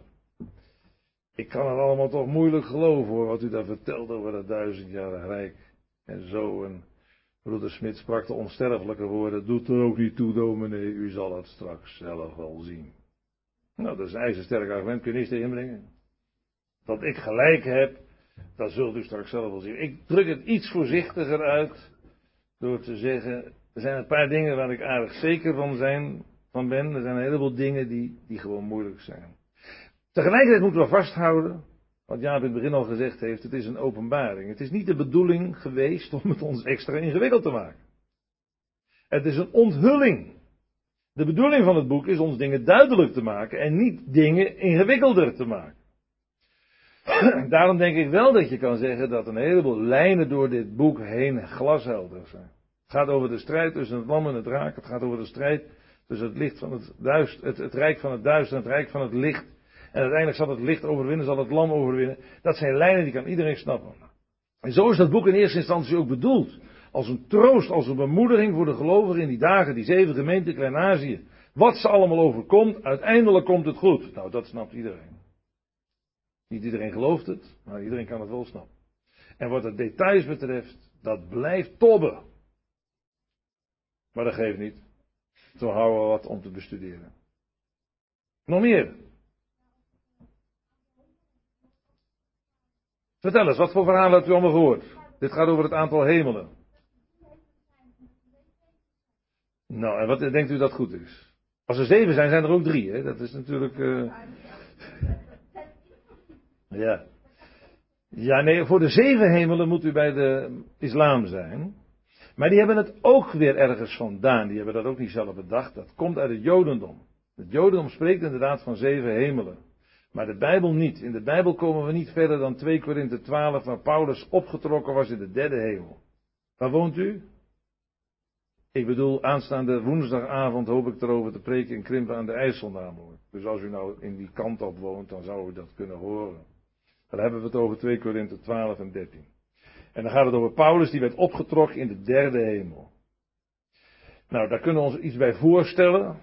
ik kan het allemaal toch moeilijk geloven hoor, wat u daar vertelt over dat duizendjarig rijk. En zo, en broeder Smit sprak de onsterfelijke woorden, doet er ook niet toe dominee, u zal het straks zelf wel zien. Nou, dat is een ijzersterk argument, kun je niet inbrengen. Dat ik gelijk heb, dat zult u straks zelf wel zien. Ik druk het iets voorzichtiger uit, door te zeggen, er zijn een paar dingen waar ik aardig zeker van, zijn, van ben. Er zijn een heleboel dingen die, die gewoon moeilijk zijn. Tegelijkertijd moeten we vasthouden, wat Jaap in het begin al gezegd heeft, het is een openbaring. Het is niet de bedoeling geweest om het ons extra ingewikkeld te maken. Het is een onthulling. De bedoeling van het boek is ons dingen duidelijk te maken en niet dingen ingewikkelder te maken. Daarom denk ik wel dat je kan zeggen dat een heleboel lijnen door dit boek heen glashelder zijn. Het gaat over de strijd tussen het lam en het draak. Het gaat over de strijd tussen het licht van het duister, het, het rijk van het duister en het rijk van het licht. En uiteindelijk zal het licht overwinnen, zal het lam overwinnen. Dat zijn lijnen die kan iedereen snappen. En zo is dat boek in eerste instantie ook bedoeld. Als een troost, als een bemoediging voor de gelovigen in die dagen, die zeven gemeenten Klein-Azië. Wat ze allemaal overkomt, uiteindelijk komt het goed. Nou, dat snapt iedereen. Niet iedereen gelooft het, maar iedereen kan het wel snappen. En wat de details betreft, dat blijft tobben. Maar dat geeft niet. Zo houden we wat om te bestuderen. Nog meer. Vertel eens, wat voor verhalen hebt u allemaal gehoord? Dit gaat over het aantal hemelen. Nou, en wat denkt u dat goed is? Als er zeven zijn, zijn er ook drie. Hè? Dat is natuurlijk. Uh... Ja. Ja, nee, voor de zeven hemelen moet u bij de islam zijn. Maar die hebben het ook weer ergens vandaan. Die hebben dat ook niet zelf bedacht. Dat komt uit het Jodendom. Het Jodendom spreekt inderdaad van zeven hemelen. Maar de Bijbel niet. In de Bijbel komen we niet verder dan 2 Korinthe 12, waar Paulus opgetrokken was in de derde hemel. Waar woont u? Ik bedoel, aanstaande woensdagavond hoop ik erover te preken in Krimpen aan de IJssel namelijk. Dus als u nou in die kant op woont, dan zou u dat kunnen horen. Dan hebben we het over 2 Korinthe 12 en 13. En dan gaat het over Paulus, die werd opgetrokken in de derde hemel. Nou, daar kunnen we ons iets bij voorstellen.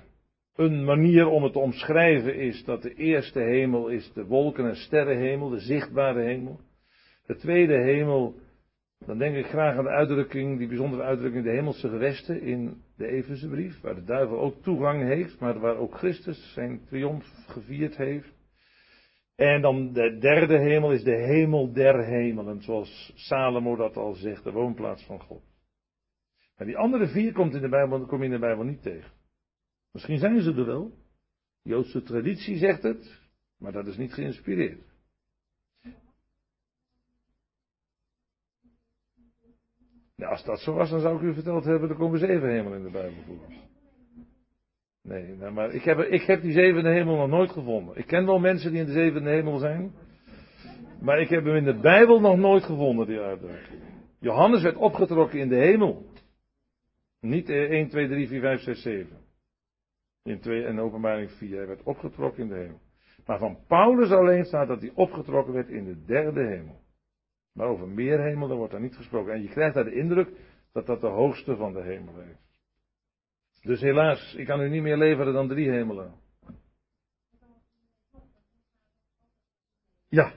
Een manier om het te omschrijven is dat de eerste hemel is de wolken- en sterrenhemel, de zichtbare hemel. De tweede hemel, dan denk ik graag aan de uitdrukking, die bijzondere uitdrukking, de hemelse gewesten in de Efezebrief, waar de duivel ook toegang heeft, maar waar ook Christus zijn triomf gevierd heeft. En dan de derde hemel is de hemel der hemelen, zoals Salomo dat al zegt, de woonplaats van God. En die andere vier komt in de Bijbel, kom je in de Bijbel niet tegen. Misschien zijn ze er wel. Joodse traditie zegt het, maar dat is niet geïnspireerd. Nou, als dat zo was, dan zou ik u verteld hebben, er komen zeven hemelen in de Bijbel voor. Nee, maar ik heb, ik heb die zevende hemel nog nooit gevonden. Ik ken wel mensen die in de zevende hemel zijn. Maar ik heb hem in de Bijbel nog nooit gevonden, die uitdrukking. Johannes werd opgetrokken in de hemel. Niet 1, 2, 3, 4, 5, 6, 7. In, 2, en openbaring 4. Hij werd opgetrokken in de hemel. Maar van Paulus alleen staat dat hij opgetrokken werd in de derde hemel. Maar over meer hemel, wordt daar niet gesproken. En je krijgt daar de indruk dat dat de hoogste van de hemel is. Dus helaas, ik kan u niet meer leveren dan drie hemelen. Ja.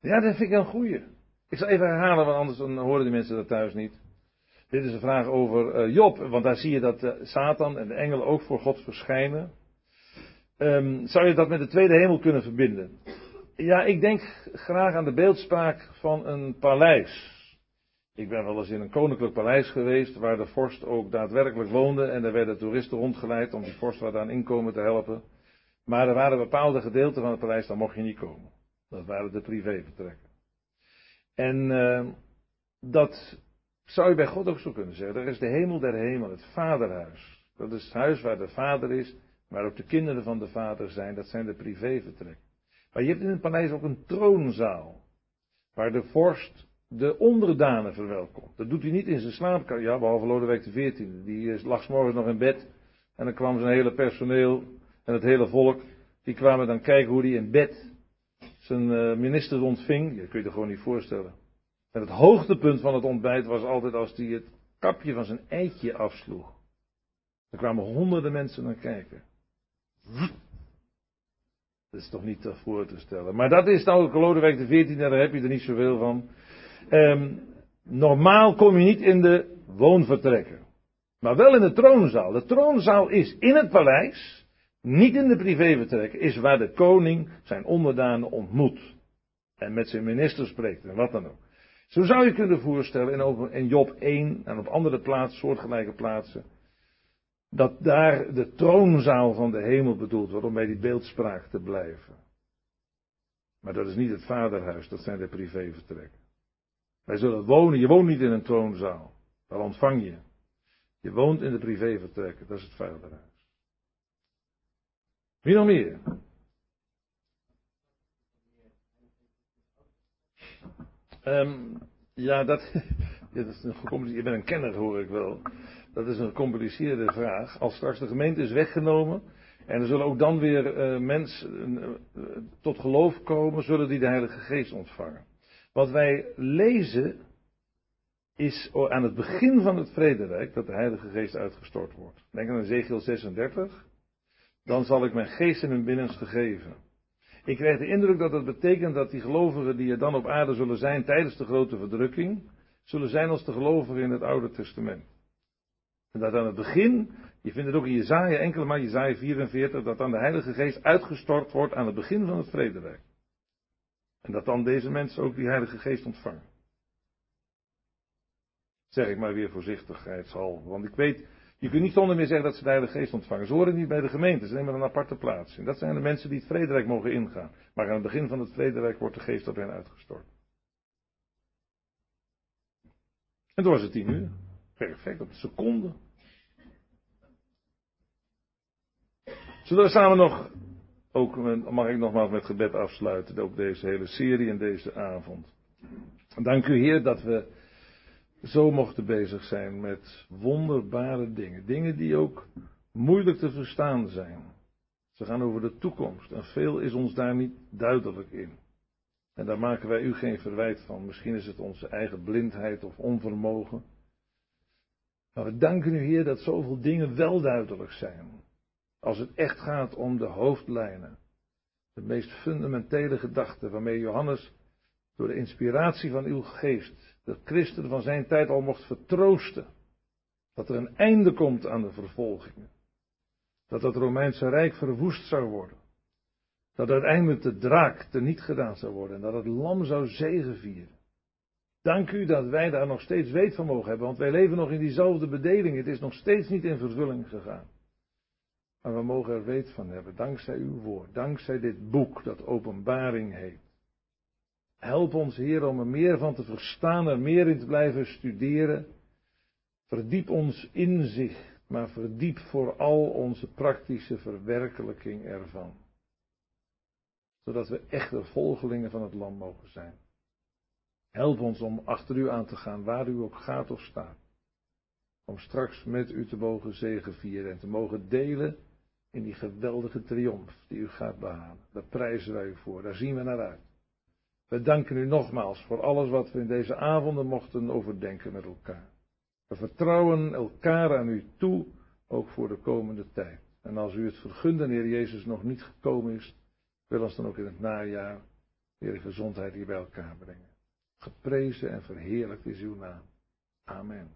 Ja, dat vind ik een goeie. Ik zal even herhalen, want anders horen die mensen dat thuis niet. Dit is een vraag over uh, Job, want daar zie je dat uh, Satan en de engelen ook voor God verschijnen. Um, zou je dat met de tweede hemel kunnen verbinden? Ja, ik denk graag aan de beeldspraak van een paleis. Ik ben wel eens in een koninklijk paleis geweest waar de vorst ook daadwerkelijk woonde en er werden toeristen rondgeleid om die vorst wat aan inkomen te helpen. Maar er waren bepaalde gedeelten van het paleis, daar mocht je niet komen. Dat waren de privévertrekken. En uh, dat zou je bij God ook zo kunnen zeggen. Er is de hemel der hemel, het vaderhuis. Dat is het huis waar de vader is, waar ook de kinderen van de vader zijn. Dat zijn de privévertrekken. Maar je hebt in het paleis ook een troonzaal. Waar de vorst de onderdanen verwelkomt. Dat doet hij niet in zijn slaapkamer. Ja, behalve Lodewijk XIV. Die eh, lag s morgens nog in bed. En dan kwam zijn hele personeel en het hele volk. Die kwamen dan kijken hoe hij in bed zijn uh, minister ontving. Dat kun je je gewoon niet voorstellen. En het hoogtepunt van het ontbijt was altijd als hij het kapje van zijn eitje afsloeg. Er kwamen honderden mensen naar kijken. Dat is toch niet te voor te stellen. Maar dat is nou Lodewijk XIV, daar heb je er niet zoveel van. Um, normaal kom je niet in de woonvertrekken. Maar wel in de troonzaal. De troonzaal is in het paleis, niet in de privévertrekken, is waar de koning zijn onderdanen ontmoet. En met zijn minister spreekt en wat dan ook. Zo zou je kunnen voorstellen in Job 1 en op andere plaatsen, soortgelijke plaatsen, dat daar de troonzaal van de hemel bedoeld wordt om bij die beeldspraak te blijven. Maar dat is niet het vaderhuis, dat zijn de privévertrekken. Wij zullen wonen, je woont niet in een troonzaal. Daar ontvang je. Je woont in de privévertrekken, dat is het vaderhuis. Wie nog meer? Um, ja, dat, dat is een je bent een kenner hoor ik wel. Dat is een gecompliceerde vraag. Als straks de gemeente is weggenomen en er zullen ook dan weer uh, mensen uh, tot geloof komen, zullen die de Heilige Geest ontvangen. Wat wij lezen is aan het begin van het vrederijk dat de Heilige Geest uitgestort wordt. Denk aan Ezekiel 36. Dan zal ik mijn geest in hun binnenste geven. Ik krijg de indruk dat dat betekent dat die gelovigen die er dan op aarde zullen zijn tijdens de grote verdrukking, zullen zijn als de gelovigen in het Oude Testament. En dat aan het begin, je vindt het ook in Jezaja enkele maar Jezaja 44, dat dan de Heilige Geest uitgestort wordt aan het begin van het vrederijk. En dat dan deze mensen ook die Heilige Geest ontvangen. Zeg ik maar weer voorzichtigheidshalve, want ik weet, je kunt niet zonder meer zeggen dat ze de Heilige Geest ontvangen. Ze horen niet bij de gemeente, ze nemen een aparte plaats. En dat zijn de mensen die het vrederijk mogen ingaan. Maar aan het begin van het vrederijk wordt de Geest op hen uitgestort. En toen was het tien uur. Perfect, op de seconde. Zullen we samen nog, ook mag ik nogmaals met gebed afsluiten, ook deze hele serie en deze avond. Dank u Heer dat we zo mochten bezig zijn met wonderbare dingen. Dingen die ook moeilijk te verstaan zijn. Ze gaan over de toekomst en veel is ons daar niet duidelijk in. En daar maken wij u geen verwijt van. Misschien is het onze eigen blindheid of onvermogen. Maar we danken u, Heer, dat zoveel dingen wel duidelijk zijn. Als het echt gaat om de hoofdlijnen. De meest fundamentele gedachten waarmee Johannes door de inspiratie van uw geest de christen van zijn tijd al mocht vertroosten. Dat er een einde komt aan de vervolgingen. Dat het Romeinse Rijk verwoest zou worden. Dat uiteindelijk de draak niet gedaan zou worden en dat het lam zou zegevieren. Dank u dat wij daar nog steeds weet van mogen hebben, want wij leven nog in diezelfde bedeling. Het is nog steeds niet in vervulling gegaan. Maar we mogen er weet van hebben, dankzij uw woord, dankzij dit boek dat openbaring heet. Help ons, Heer, om er meer van te verstaan, er meer in te blijven studeren. Verdiep ons inzicht, maar verdiep vooral onze praktische verwerkelijking ervan. Zodat we echte volgelingen van het Lam mogen zijn. Help ons om achter u aan te gaan, waar u ook gaat of staat. Om straks met u te mogen zegenvieren en te mogen delen in die geweldige triomf die u gaat behalen. Daar prijzen wij u voor, daar zien we naar uit. We danken u nogmaals voor alles wat we in deze avonden mochten overdenken met elkaar. We vertrouwen elkaar aan u toe, ook voor de komende tijd. En als u het vergunde, Heer Jezus, nog niet gekomen is, wil ons dan ook in het najaar weer gezondheid hier bij elkaar brengen. Geprezen en verheerlijkt is uw naam. Amen.